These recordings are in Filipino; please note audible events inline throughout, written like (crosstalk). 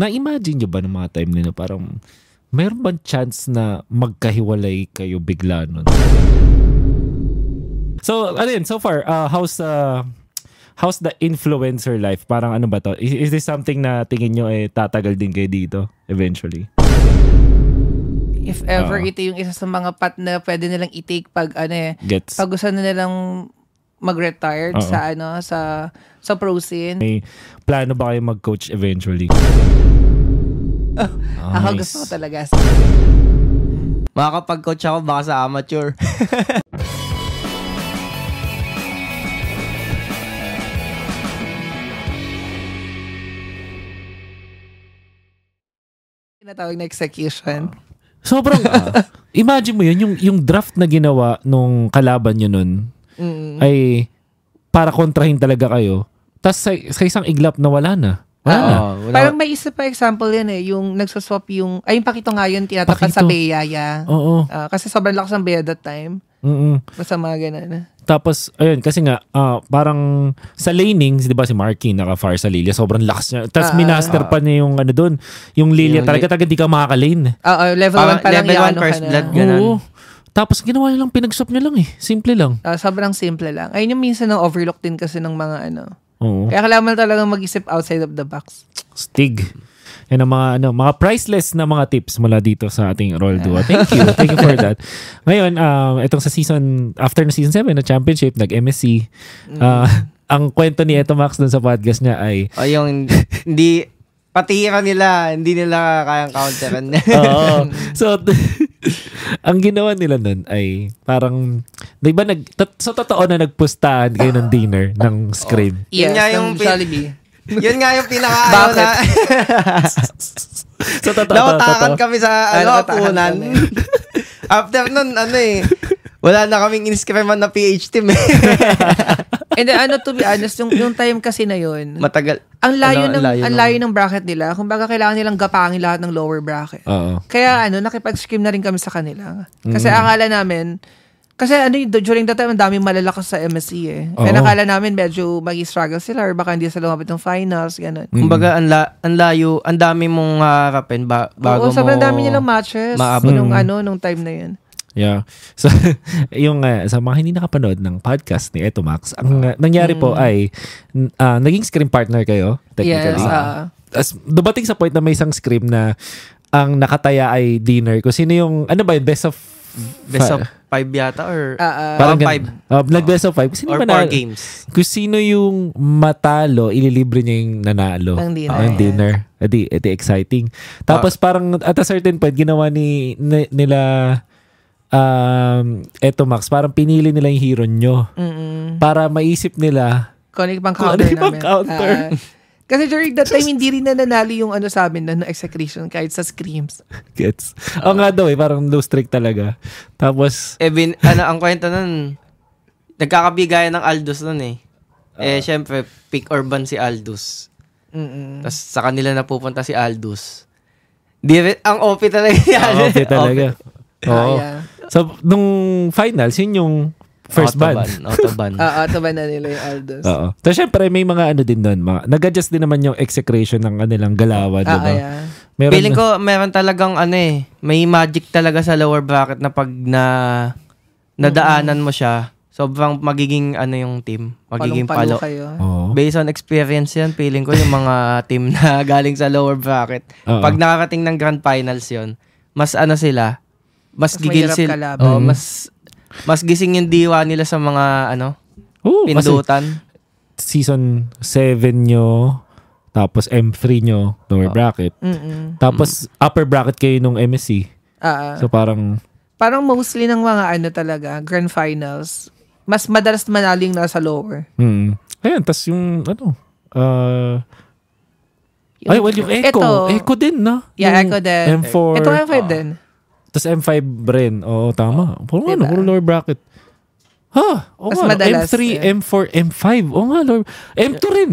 Na-imagine nyo ba ng mga time nila parang mayroon bang chance na magkahiwalay kayo bigla nun? So, ano yun, so far, uh, how's uh, how's the influencer life? Parang ano ba to? Is, is this something na tingin nyo eh tatagal din kayo dito eventually? If ever Oo. ito yung isa sa mga pat na pwede nilang i-take pag ano eh, Gets? pag gusto na nilang mag-retired Oo. sa ano sa sa pro scene. May plano ba kayo mag-coach eventually? (laughs) Ako Nice. gusto ko talaga. Makakapag-coach ako baka sa amateur. (laughs) Tinatawag na execution. Sobrang, ah, imagine mo yun, yung, yung draft na ginawa nung kalaban nyo nun, Mm. ay para kontrahin talaga kayo. Tapos sa, sa isang iglap na wala na. Wala na. Oo, wala- Parang may isa pa example yan eh, yung nagsaswap yung, ay yung Pakito nga yun, tinatapat sa Pakito. Bea, yeah. Oo. Ah, kasi sobrang lakas ng Bea that time. Mm-mm. Basta mga ganun. Tapos, ayun, kasi nga, ah, parang sa lanings, di ba si Marky naka-fire sa Lilia, sobrang lakas niya. Tapos Ah, minaster pa niya yung ano doon, yung Lilia Yung talaga, talaga di ka makaka-lane. Oo, level 1 Parang pa lang level yung one ano first na. blood. Ganun. Oo. Tapos ginawa niya lang, pinag-swap niya lang eh. Simple lang. Ah, sobrang simple lang. Ayun yung minsan ng overlook din kasi ng mga ano. Oo. Kaya kailangan talaga mag-isip outside of the box. Stig. Yan ang mga, ano, mga priceless na mga tips mula dito sa ating Roll Duo. Thank you. Thank you for that. (laughs) Ngayon, um, itong sa season, after na season 7 na championship, nag-MSC. ah, (laughs) ang kwento ni Eto Max dun sa podcast niya ay, O yung hindi, patira nila, hindi nila kayang counteran. (laughs) Oo. so, (laughs) ang ginawa nila nun ay parang, di ba, nag, tot- so totoo na nagpustahan kayo ng dinner ng (laughs) screen. Yun nga yung Jollibee. (laughs) Yun nga yung pinaka-ayaw Bakit? na. So, totoo, Nautakan kami sa ano, apunan. After nun, ano eh, wala na kaming inscriman na PH team eh. And then, ano, to be honest, yung, yung time kasi na yun, Matagal. ang layo, ano, ng, ang nung- layo ng bracket nila. Kung baga kailangan nilang gapangin lahat ng lower bracket. Oo. Kaya ano, nakipag-scream na rin kami sa kanila. Kasi Mm. akala namin, kasi ano, yun, during that time, ang daming malalakas sa MSC eh. Kaya Oo. nakala namin medyo mag-struggle sila or baka hindi sila lumapit ng finals, gano'n. Kumbaga, ang, la, ang layo, ang dami mong harapin ba, bago Oo, sobrang mo... dami nilang matches maabot. nung, Mm. ano, nung time na yun. Yeah. So, (laughs) yung uh, sa mga hindi nakapanood ng podcast ni Eto Max, ang uh, nangyari po ay ah, naging screen partner kayo, technically. Yes, ah. As, dumating sa point na may isang scream na ang nakataya ay dinner. Kung sino yung, ano ba yun, best of... Best of five yata or... Ah, ah. Parang gan- five. Oh, nag-best of five. Sino or manalo- four games. Kung sino yung matalo, ililibre niya yung nanalo. Ng dinner. Ng dinner. Edi, edi exciting. Tapos parang at a certain point, ginawa ni, ni- nila um, eto Max, parang pinili nila yung hero nyo Mm-mm. para maisip nila Kung ano yung pang Kung ano counter namin. counter. Ah, kasi during that time, hindi rin na nanalo yung ano sa amin na execution kahit sa screams. (laughs) gets. Oo nga daw eh, parang low streak talaga. Tapos, Eh, bin, ano, ang kwento nun, nagkakabigayan ng Aldous nun eh. Ah. eh, syempre, pick Urban si Aldous. Mm-mm. Tapos sa kanila napupunta si Aldous. Di ang OP talaga yan. ah, okay talaga. Oo. Ah, yeah. So, nung finals, yun yung first ban. Autoban. Autoban. Ah, ito ba na nila yung Aldos? Oo. So, syempre, may mga ano din doon. Mga, nag-adjust din naman yung execration ng kanilang galawan, di Ah, ba? ah, yeah. Meron Feeling ko, meron talagang ano eh, may magic talaga sa lower bracket na pag na nadaanan mo siya, sobrang magiging ano yung team. Magiging Palong-palo palo. kayo. Oo. Based on experience yan, feeling ko yung mga (laughs) team na galing sa lower bracket. Oo. Pag nakarating ng grand finals yon mas ano sila, mas, Mas gigil sila. kalaban. Oo, Mm. mas mas gising yung diwa nila sa mga ano, Oo, kasi pindutan. season 7 nyo, tapos M3 nyo, lower Oo. bracket. Mm-mm. Tapos upper bracket kayo nung MSC. Ah, ah. So parang, parang mostly ng mga ano talaga, grand finals, mas madalas manaling nasa lower. hmm. Ayun, tas yung, ano, uh, Yung- ay, well, yung Echo. Ito. Echo din, no? Yeah, Yung Echo din. M4. Ito nga 5 din. Tas M5 rin. Oo, tama. Puro ano, Diba? puro lower bracket. Ha? Oo Mas nga, madalas, M3, eh. M4, M5. Oo nga, lower. M2 rin.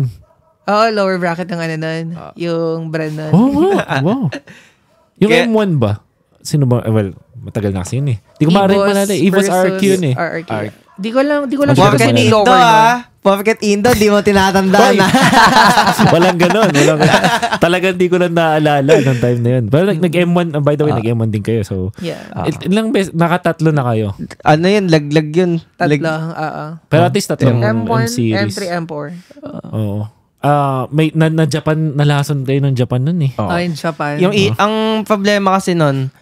Oo, lower bracket ng ano nun. yung brand nun. Oo nga. (laughs) Wow. Yung Kaya- M1 ba? Sino ba? eh, Well, matagal na kasi yun eh. Di ko maaaring malala. eh. Evos versus RQ yun eh. RRQ. RQ. Di ko lang, di ko lang Porket kasi nito, ah. Porket Indo, di mo tinatandaan na. (laughs) walang ganun. Walang, talagang di ko na naalala nung time na yun. Pero nag- nag-M1, uh, by the way, Ah. nag-M1 din kayo. So, Yeah. il- ilang beses, nakatatlo na kayo. ano yun, laglag yun. Lag- Tatlo, oo. Pero at least tatlong M1, M-series. M3, M4. Oo. Ah, may na, na Japan nalason tayo ng Japan nun eh. Oo. Oh, in Japan. Yung i- ang problema kasi nun,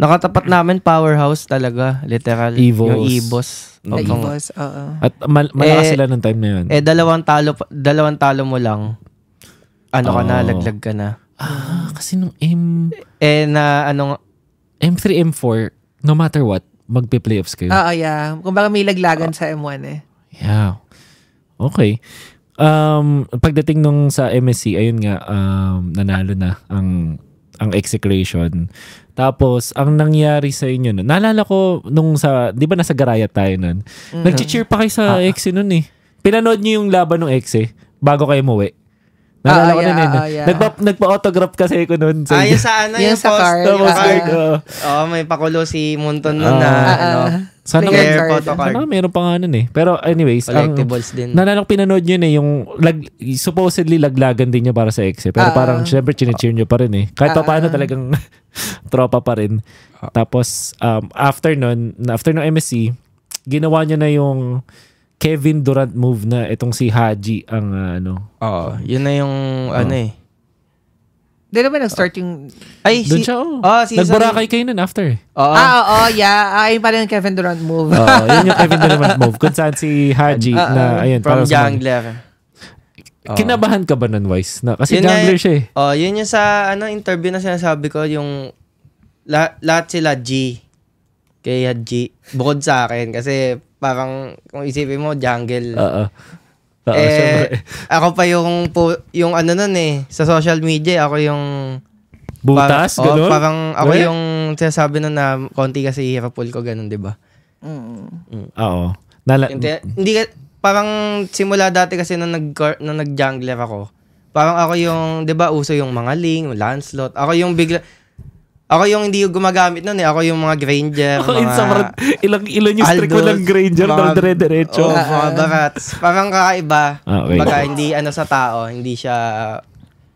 nakatapat namin powerhouse talaga, literal. Evos. Yung Evos. The Oo. Evos, oo. At mal- malakas Eh, sila nung time na yun. Eh, dalawang talo, dalawang talo mo lang. Ano ka na, Oo. laglag ka na. ah, kasi nung M Eh, na ano, nga- M3 M4, no matter what, magpe-playoffs kayo. Oo, yeah. Kung baka may laglagan sa M1 eh. Yeah. Okay. Um, pagdating nung sa MSC, ayun nga, um, nanalo na ang ang execration. Tapos, ang nangyari sa inyo nun, naalala ko nung sa, di ba nasa Garaya tayo nun? Nag-cheer pa kayo sa EXE nun eh. Pinanood niyo yung laban ng EXE bago kayo umuwi. Naalala Ah, ko yeah, nun eh. ah, yeah. Nagpa, nagpa-autograph kasi ko nun. Sa ah, yung sa ano, Yung yung, sa post. card. Ah, card, ah. oo. Oo, may pakulo si Munton nun Ah. na, Ah, ano, ah. Sana Player player card. photo card. Sana meron pa nga nun eh. Pero anyways, ang, Collectibles din. Naalala ko pinanood yun eh, yung lag, supposedly laglagan din niya para sa ex eh. Pero Ah. parang syempre chinecheer nyo pa rin eh. Kahit pa Ah. paano talagang (laughs) tropa pa rin. Tapos um, after nun, after ng MSC, ginawa niya na yung Kevin Durant move na itong si Haji ang ah, ano. Oo, yun na yung, ano eh. Di naman nag-start yung... Ay, Doon si, siya oh. oh, season- Nagburakay kayo nun after. Oo. Ah, oo, yeah. Ah, yun pa rin Kevin Durant move. Oo, (laughs) yun yung Kevin Durant move. Kung saan si Haji Ah, na, ah. ayun, from jungler. Oo. Kinabahan ka ba nun, Wise? Na, kasi Yun yun- siya eh. Oh, yun yung sa ano interview na sinasabi ko yung la- lahat sila G. Kaya G. Bukod sa akin kasi parang kung isipin mo jungle. Oo. Oo, syempre. eh, ako pa yung po, yung ano nun eh sa social media ako yung Butas, parang, oh, gano'n? parang ako Eh? yung sinasabi nun na konti kasi pool ko ganun, 'di ba? Mm. Oo. Nala- Hindi, hindi ka- parang simula dati kasi nung nag nung nag-jungler ako. Parang ako yung, 'di ba, uso yung mga ling, Lancelot. Ako yung bigla Ako yung hindi yung gumagamit nun eh. Ako yung mga Granger, Ako mga... in summer, ilang ilan yung streak ko Aldous, ng Granger, mga- mga dire-diretso. Oh, mga barats. Parang kakaiba. Okay. Baga, hindi ano sa tao, hindi siya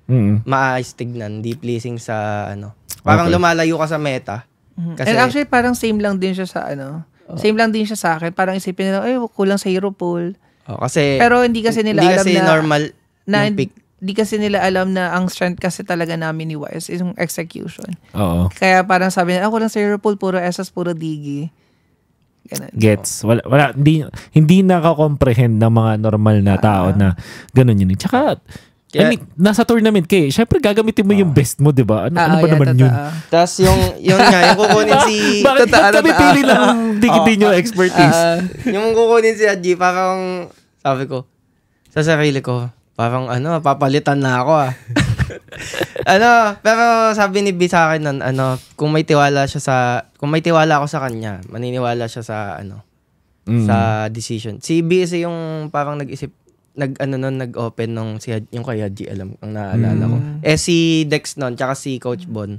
Mm. maayos tignan, hindi pleasing sa ano. Parang Okay. lumalayo ka sa meta. Mhm. Kasi- And actually, parang same lang din siya sa ano. Same lang din siya sa akin. Parang isipin nila, ay, kulang sa hero pool. Oh, kasi Pero hindi kasi nila hindi alam kasi na... normal na yung pick. Hindi kasi nila alam na ang strength kasi talaga namin ni Wise is yung execution. Oo. Kaya parang sabi nila, ako lang sa hero pool, puro SS, puro digi. Ganun. Gets. Wala, wala, hindi, hindi nakakomprehend ng mga normal na tao na ganun yun. Tsaka, I Kaya- mean, nasa tournament ka eh. Syempre, gagamitin mo yung best mo, di ba? Ano, ano Ah, ba yeah, naman totoo. yun? Tapos yung, yung nga, yung kukunin si... (laughs) Bakit ba't kami totoo. pili lang hindi Oo. hindi nyo expertise? Ah, yung kukunin si Haji, parang, sabi ko, sa sarili ko, parang ano, papalitan na ako ah. (laughs) ano, pero sabi ni B sa akin nun, ano, kung may tiwala siya sa, kung may tiwala ako sa kanya, maniniwala siya sa, ano, Mm. sa decision. Si B kasi yung parang nag-isip, nag, ano nun, nag-open nung si yung kay Haji, alam, ang naalala ko. Mm. Eh, si Dex nun, tsaka si Coach Bon,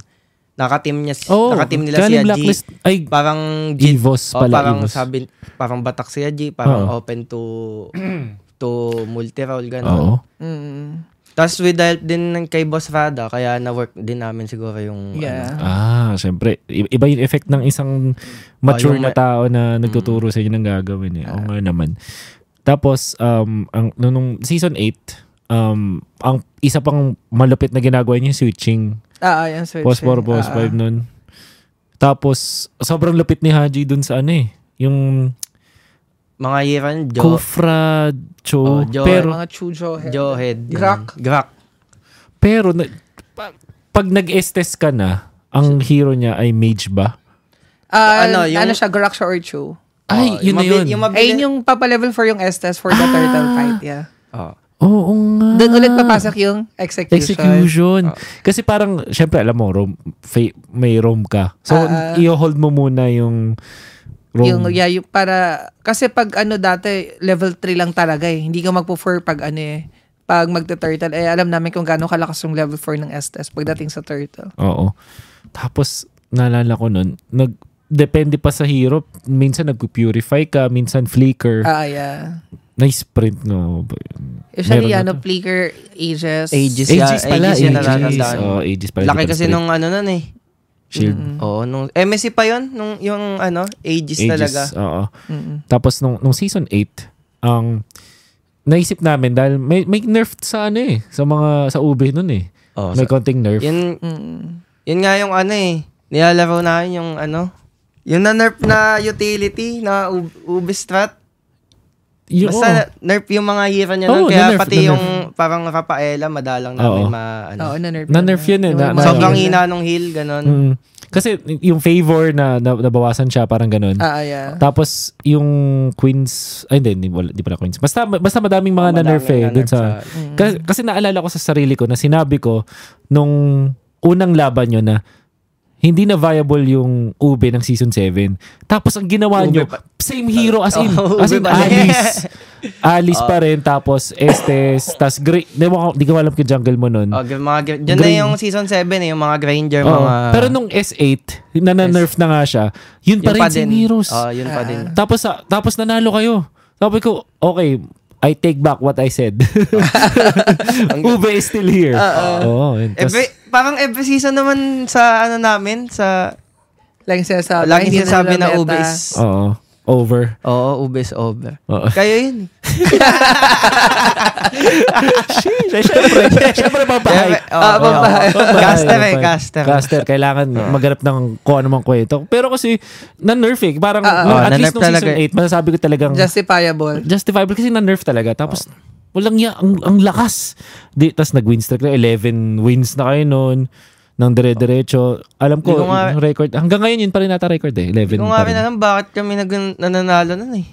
nakateam niya, oh, nakateam nila si Haji. Ay, Parang Evos Oh, pala. parang Evos. sabi, parang batak si Haji, parang Oo. open to (clears throat) (clears throat) to multi-role, Oo. gano'n. mm, Tapos with help din ng kay Boss Rada, kaya na-work din namin siguro yung... yeah. ano. Ah, syempre. Iba yung effect ng isang mature yung na tao na nagtuturo sa inyo ng gagawin eh. Oo nga naman. Tapos, um, ang, nung- nung season 8, um, ang isa pang malupit na ginagawa niya, switching. Ah, ah, yung switch. Post 4, eh. post Ah, 5 nun. Tapos, sobrang lupit ni Haji dun sa ano eh. Yung Mga Iran, Jo, Kufra Cho. Oh, Jo- pero, mga Chujo head. Jo Head. Grak. Grak. pero, na, pa- pag nag-estes ka na, ang hero niya ay mage ba? Ah, Ano, ano, yung- siya, Garak siya or Chu. Ay, Oh, yun na mabi- yun. Yung mabili, Ayun yung papalevel for yung Estes for the Ah. turtle fight, yeah. Oh. Oo nga. Doon ulit papasok yung execution. Execution. Kasi parang, syempre, alam mo, roam, may roam ka. So, ah. i-hold mo muna yung roam. Yung, yeah, yung para, kasi pag ano dati, level 3 lang talaga eh. Hindi ka magpo-4 pag ano eh. Pag magta-turtle, eh alam namin kung gaano kalakas yung level 4 ng Estes pagdating sa turtle. Oo. Tapos, naalala ko nun, nag, depende pa sa hero. Minsan nag-purify ka, minsan flicker. Ah, yeah. Na-sprint yun? Usually, Meron ano, flicker ages. Ages. Aegis pala, Aegis yun Aegis. natatandaan. Oh, Aegis pala. Laki kasi nung ano nun eh. Shield. Oo, nung MSC pa yon nung yung ano, ages, Aegis, talaga. oo. Mm-mm. Tapos nung, nung season 8, ang naisip namin dahil may, may nerf sa ano eh, sa mga, sa ube nun eh. Oh, may sa- konting nerf. yun, Mm. yun nga yung ano eh. Nilalaro namin yung ano, yung na-nerf na utility na U- Ubistrat. Yung- Basta nerf yung mga hero niya Oo, nun. Kaya na-nerf, pati na-nerf. yung parang Rafaela, madalang namin Oo. ma... Ano. Oo, na-nerf. Na-nerf yun eh, na- Sobrang hina nung heal, ganon. Mm. Kasi yung favor na, na nabawasan siya, parang ganun. Ah, yeah. Tapos yung Queens, ay hindi, hindi, wala- di pala Queens. Basta, basta madaming mga Madaming na-nerf eh. Dun na-nerf sa, Mm. kasi, kasi naalala ko sa sarili ko na sinabi ko nung unang laban nyo na hindi na viable yung ube ng season 7. Tapos ang ginawa Ube nyo, pa- same hero as in, (laughs) Oo, as in pa. Alice. Alice pa rin, tapos Estes, (laughs) tas Grey, di mo, di ko alam kung jungle mo nun. Oh, mga, dyan na Green. yung season 7 eh, yung mga Granger, Oo. mga... Pero nung S8, na na-nerf na nga siya, yun pa yun rin same heroes. Oh, yun pa din. Tapos tapos nanalo kayo. Sabi ko, okay, I take back what I said. (laughs) (laughs) Ube is still here. Oo. yun. Tas- Every, parang every season naman sa ano namin, sa... Laging sinasabi. Laging sinasabi na ube is... Oo. Over. Oo, ube is over. Oo. Kayo yun. (laughs) Siyempre, siyempre papahype. Oo, Ah, oo. pampahype. Caster eh, caster. Caster, kailangan maghanap ng kung ano mang kwento. Pero kasi, na-nerf eh. Parang, nung- Oo, at least na-nerf nung season talaga. 8, masasabi ko talagang Justifiable. justifiable kasi na-nerf talaga. Tapos, walang ya, ang, ang lakas. Di, tapos nag-win streak na, 11 wins na kayo noon ng dire-diretso. Alam ko, ko nga- record, hanggang ngayon yun pa rin nata record eh. 11 Hindi ko nga rin. alam bakit kami nag nananalo nun eh.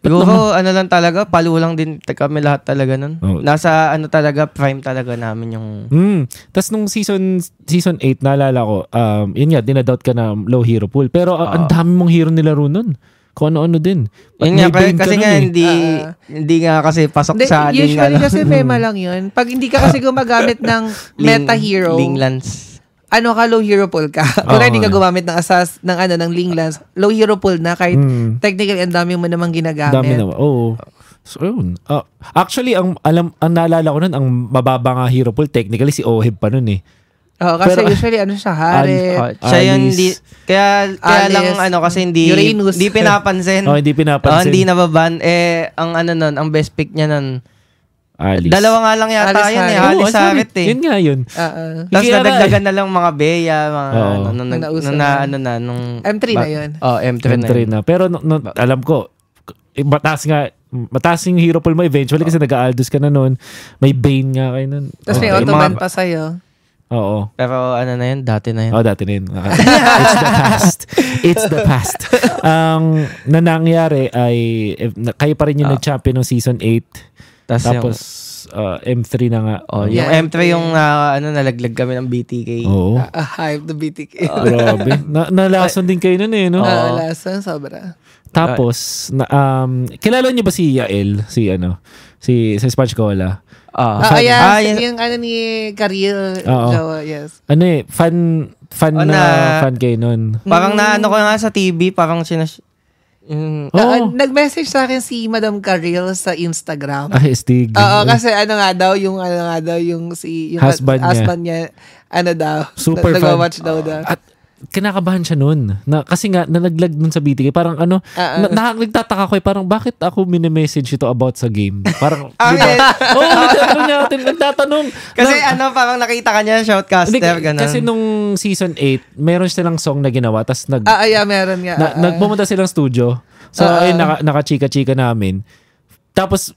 Siguro ano lang talaga, palo lang din kami lahat talaga nun. Oh. Nasa ano talaga, prime talaga namin yung... Hmm. Tapos nung season season 8, naalala ko, um, yun nga, dinadoubt ka na low hero pool. Pero uh, ang dami mong hero nila ron nun. Kung ano-ano din. Yun nga, kasi, kasi nga eh. hindi, Ah. hindi nga kasi pasok Hindi, sa ating usually ano, kasi mema lang yun. Pag hindi ka kasi gumagamit (laughs) ng meta hero, Ling Lance. ano ka, low hero pool ka. (laughs) Kung Oo. hindi ka gumamit ng asas, ng ano, ng Ling Lance, low hero pool na kahit Hmm. technically ang dami mo namang ginagamit. Dami naman. Oo. So, yun. Ah, actually, ang alam ang naalala ko nun, ang mababa nga hero pool, technically si Oheb pa nun eh. Oo, kasi Pero- usually ano siya, Harit. Oh, siya yun, Alice. hindi, kaya, kaya Alice. lang ano, kasi hindi, Uranus. hindi pinapansin. (laughs) Oh, hindi Oh, pinapansin. hindi nababan. Eh, ang ano nun, ang best pick niya nun. Alice. Dalawa nga lang yata Alice yun eh. Oo, Alice Alice Harit eh. Yun nga yun. Oo. Tapos nadagdagan na lang mga Bea, mga Oo. ano, nung, Nung nung, na. na, ano na, nung... M3 na yun. Oh, M3, na. M3 na. Pero no, no, alam ko, eh, mataas nga, mataas yung hero pool mo eventually kasi nag-Aldous ka na nun. May Bane nga kayo nun. Tapos may Okay. autoban mga- pa sa'yo. Oo. Pero ano na yun, dati na yun. Oh, dati na yun. (laughs) It's the past. It's the past. Ang na nangyari ay kayo pa rin yung Ah. nag-champion ng season 8. Tas Tapos uh, M3 na nga. yung, oh, yung Yeah, M3 yung ah, ano, nalaglag kami ng BTK. Oo. Ah, hype the BTK. (laughs) Grabe. Na, nalason din kayo nun eh, no? Ah, lasan, sobra. Tapos, na, um, kilala niyo ba si Yael? Si ano? Si, si Sponge Cola? Ah, Ah, yes, ah, yun- yung ano ni Karil. Oo. Jowa, yes. Ano eh, fan, fan Oh, na, na- fan kayo nun. Parang Mm. na ano ko nga sa TV, parang sinas... Yung, Oo. Ah, nag-message sa akin si Madam Karil sa Instagram. Ah, Stig. Oo, kasi ano nga daw, yung ano nga daw, yung si yung Husband niya. husband niya, ano daw, Super fan. nag-watch daw daw. At kinakabahan siya nun. Na, kasi nga, nalaglag nun sa BTK. Parang ano, ah. na, na- nagtataka ko eh, parang bakit ako mini-message ito about sa game? Parang, (laughs) ba? yes. Oo, oh, nagtatanong niya natin, nagtatanong. kasi Na- ano, parang nakita ka niya, shoutcaster, Hindi, ganun. Kasi nung season 8, meron silang song na ginawa, tapos nag, Ah, ah, yeah, meron nga. na, ah. nagpumunta silang studio. So, Ah, ayun, naka, nakachika-chika namin. Tapos,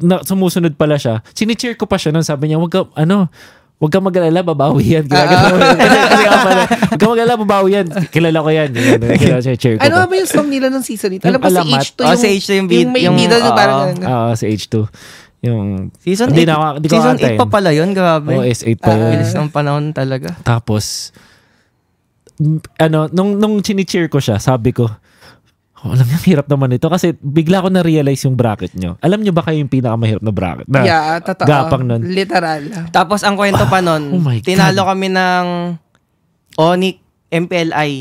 na, sumusunod pala siya. Sinicheer ko pa siya nun. Sabi niya, wag ka, ano, wag ka mag-alala, babawi yan. (laughs) Ginagano mo yan. (laughs) Kasi, pala, wag ka mag-alala, babawi yan. Kilala ko yan. Kilala siya, cheer ko Ano ba yung song nila nung season 8? Yung Alam ko si Alamat. H2 Oh, yung, si H2 yung beat- yung may yung- needle yung parang oo. Oo, si H2. Yung, season Hindi 8, na ko season aantayin. 8 pa pala yun, grabe. oh, S8 pa yun. Bilis ng panahon talaga. Tapos, ano, nung, nung chinicheer ko siya, sabi ko, oh, alam niyo, hirap naman ito. Kasi bigla ko na-realize yung bracket nyo. Alam niyo ba kayo yung pinakamahirap na bracket? Na, yeah, totoo. gapang nun. Literal. Tapos ang kwento pa nun, Oh my God. tinalo kami ng Onyx MPLI.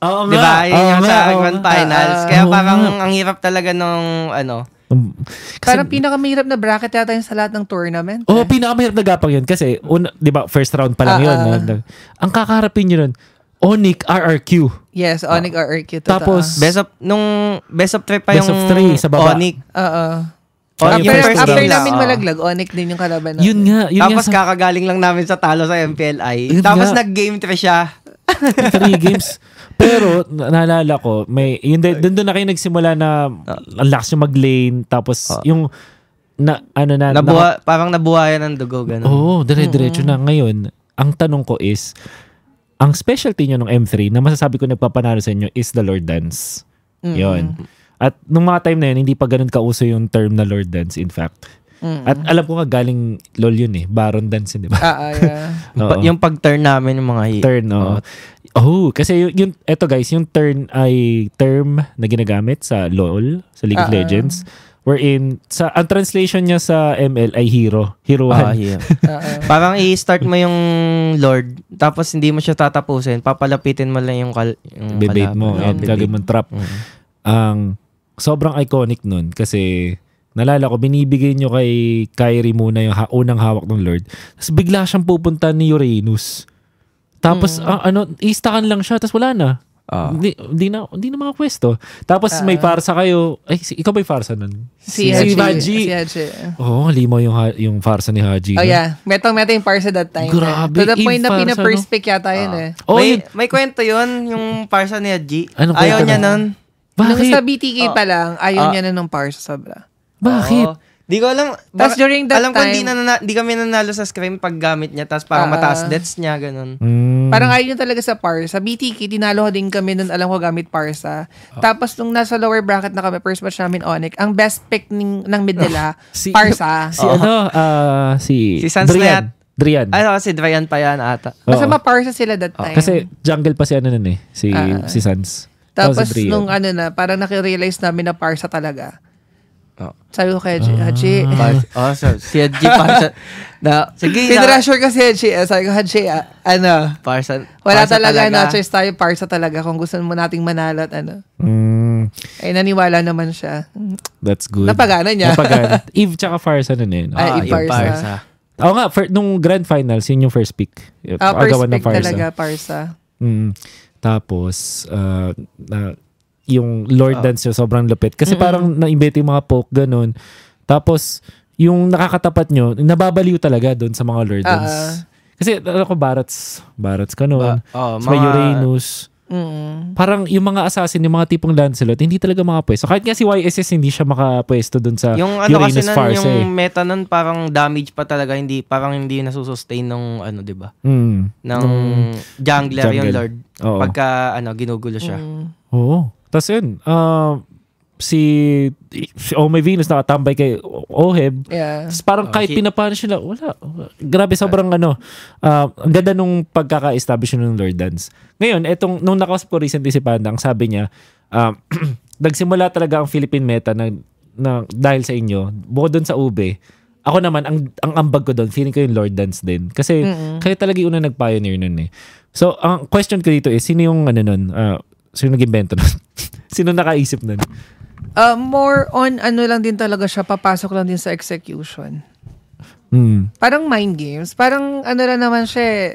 Oo Di ba? Yun Oo yung nga, sa oo grand nga. finals. Ah, Kaya oo parang nga. ang hirap talaga nung ano. Um, Parang pinakamahirap na bracket yata yun sa lahat ng tournament. Oh, eh. pinakamahirap na gapang yun kasi una, 'di ba, first round pa lang Ah, 'yun. ah. no? Ang kakaharapin niyo nun, Onic RRQ. Yes, Onic or RQ. totoo. Tapos, Best of, nung best of 3 pa Best yung of three sa baba. Onyx. Oo. Oh, Yung After, first after game. namin Oo. malaglag, Onic din yung kalaban namin. Yun nga, yun Tapos nga sa kakagaling lang namin sa talo sa MPLI. Yun Tapos nga. nag-game 3 siya. three (laughs) games. Pero, na- naalala ko, may, yun, dun, dun na kayo nagsimula na ang lakas yung mag-lane, tapos Ah. yung, na, ano na, Nabuha, parang nabuhayan ng dugo, ganun. Oo, dire-diretso na. Ngayon, ang tanong ko is, ang specialty nyo ng M3 na masasabi ko nagpapanalo sa inyo is the Lord Dance. Yun. At nung mga time na yun, hindi pa ganun kauso yung term na Lord Dance, in fact. At alam ko nga galing LOL yun eh. Baron Dance di ba? Ah, ah, yeah. (laughs) Oo. Yung pag-turn namin yung mga hit. turn, oo. Oh, kasi yung, yung, eto guys, yung turn ay term na ginagamit sa LOL, sa League of Ah, ah. Wherein, sa, ang translation niya sa ML ay hero. Ah, yeah. Ah, ah. Parang i-start mo yung Lord, tapos hindi mo siya tatapusin, papalapitin mo lang yung, kal- yung Bebait mo. Bebait. gagawin mong trap. Mhm. Ang sobrang iconic nun kasi nalala ko, binibigay nyo kay Kyrie muna yung ha- unang hawak ng Lord. Tapos bigla siyang pupunta ni Uranus. Tapos, ah, ano, istakan lang siya, tapos wala na. Ah. Hindi, hindi na, hindi na mga pwesto. Tapos may farsa kayo. Ay, si, ikaw ba yung farsa nun? Si, si Haji. Haji. Si Haji. Oo, oh, limaw yung, ha- yung farsa ni Haji. Oh no? yeah. Metong meta yung parsa that time. Grabe, eh. To the point na Farsa, pina-first no? pick yata yun eh. Oh, may, yun. may kwento yun, yung parsa ni Haji. Anong Ayaw niya nun? nun. Nung Bakit? sa BTK pa lang, ayaw Ah. niya na nung parsa sobra. Bakit? Oo. Di ko alam. Tas during that alam ko time- hindi, na, di kami nanalo sa scrim pag gamit niya, tapos parang Ah. mataas deaths niya, ganun. Mm. Parang ayaw niya talaga sa parsa. BTK, tinalo din kami nun, alam ko gamit parsa. Tapos nung nasa lower bracket na kami, first match namin Onyx, ang best pick ng, ng mid nila, Si- parsa. (laughs) si ano, ah, si, Si Sans Drian. Nayat. Drian. Ay, oh, si Dryan pa yan ata. Basta ma-parsa sila that time. Kasi jungle pa si ano nun eh. Si, Ah. si Sans. Tapos si Drian. nung ano na, parang nakirealize namin na parsa talaga. Oh. Sabi ko kay Haji, Haji. Par- oh, so, si Haji parsa. Na, sige, na, Pinressure ko si Haji. eh. Sabi ko, Haji, ah, ano, parsa. wala parsa talaga, no choice tayo, parsa talaga kung gusto mo nating manalo at ano. Mm, Ay, naniwala naman siya. that's good. Napagana niya. Napagana. (laughs) Eve tsaka Farsa nun eh. no? Ay, Ah, yung yung parsa. parsa. Oo nga, fir- nung grand finals, yun yung first pick. Ah, first Agawan ng pick Farsa. talaga, parsa. Mm. Tapos, ah, na, yung Lord Ah. Dance yung sobrang lupit. Kasi parang naimbento yung mga poke, ganun. Tapos, yung nakakatapat nyo, nababaliw talaga doon sa mga Lord Dance. Ah. Kasi, alam ko, Barats, Barats ka noon. Ba- oh, mga- Uranus. Mm. Parang yung mga assassin, yung mga tipong Lancelot, hindi talaga makapwesto. Kahit nga si YSS, hindi siya makapwesto doon sa Yung ano Uranus kasi nun, Farce yung eh. meta nun, parang damage pa talaga, hindi, parang hindi nasusustain nung, ano, di ba? Mm. Ng jungler, yung jungle. lord. Oo. Pagka, ano, ginugulo siya. Mm. Oo. Tapos yun, ah, si, si Oh My Venus nakatambay kay Oheb. Yeah. Tapos parang Oh, kahit pinapano sila, wala. Grabe, sobrang ano. ah, ang ganda nung pagkaka-establish ng Lord Dance. Ngayon, etong, nung nakausap ko recently si Panda, ang sabi niya, ah, (clears throat) nagsimula talaga ang Philippine meta na, na dahil sa inyo, bukod doon sa ube, ako naman, ang, ang ambag ko doon, feeling ko yung Lord Dance din. Kasi kayo talaga yung unang nag-pioneer nun eh. So, ang question ko dito is, sino yung ano nun, ah, sino nag-invento nun? (laughs) sino nakaisip nun? Uh, more on ano lang din talaga siya, papasok lang din sa execution. Hmm. Parang mind games. Parang ano lang naman siya eh.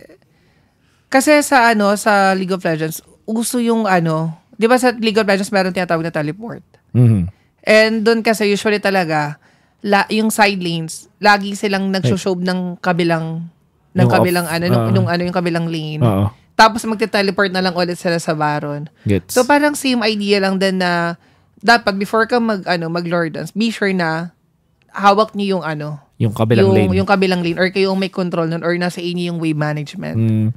Kasi sa ano, sa League of Legends, uso yung ano, di ba sa League of Legends meron tinatawag na teleport? Mhm. And doon kasi usually talaga, la, yung side lanes, lagi silang nagsushow ng kabilang ng Yung kabilang off, ano, nung, ah. nung ano yung kabilang lane. Oo. Tapos magte-teleport na lang ulit sila sa Baron. Gets. So parang same idea lang din na dapat before ka mag ano mag Lord dance, be sure na hawak niyo yung ano, yung kabilang yung, lane. yung kabilang lane or kayo yung may control nun or nasa inyo yung wave management. Mm.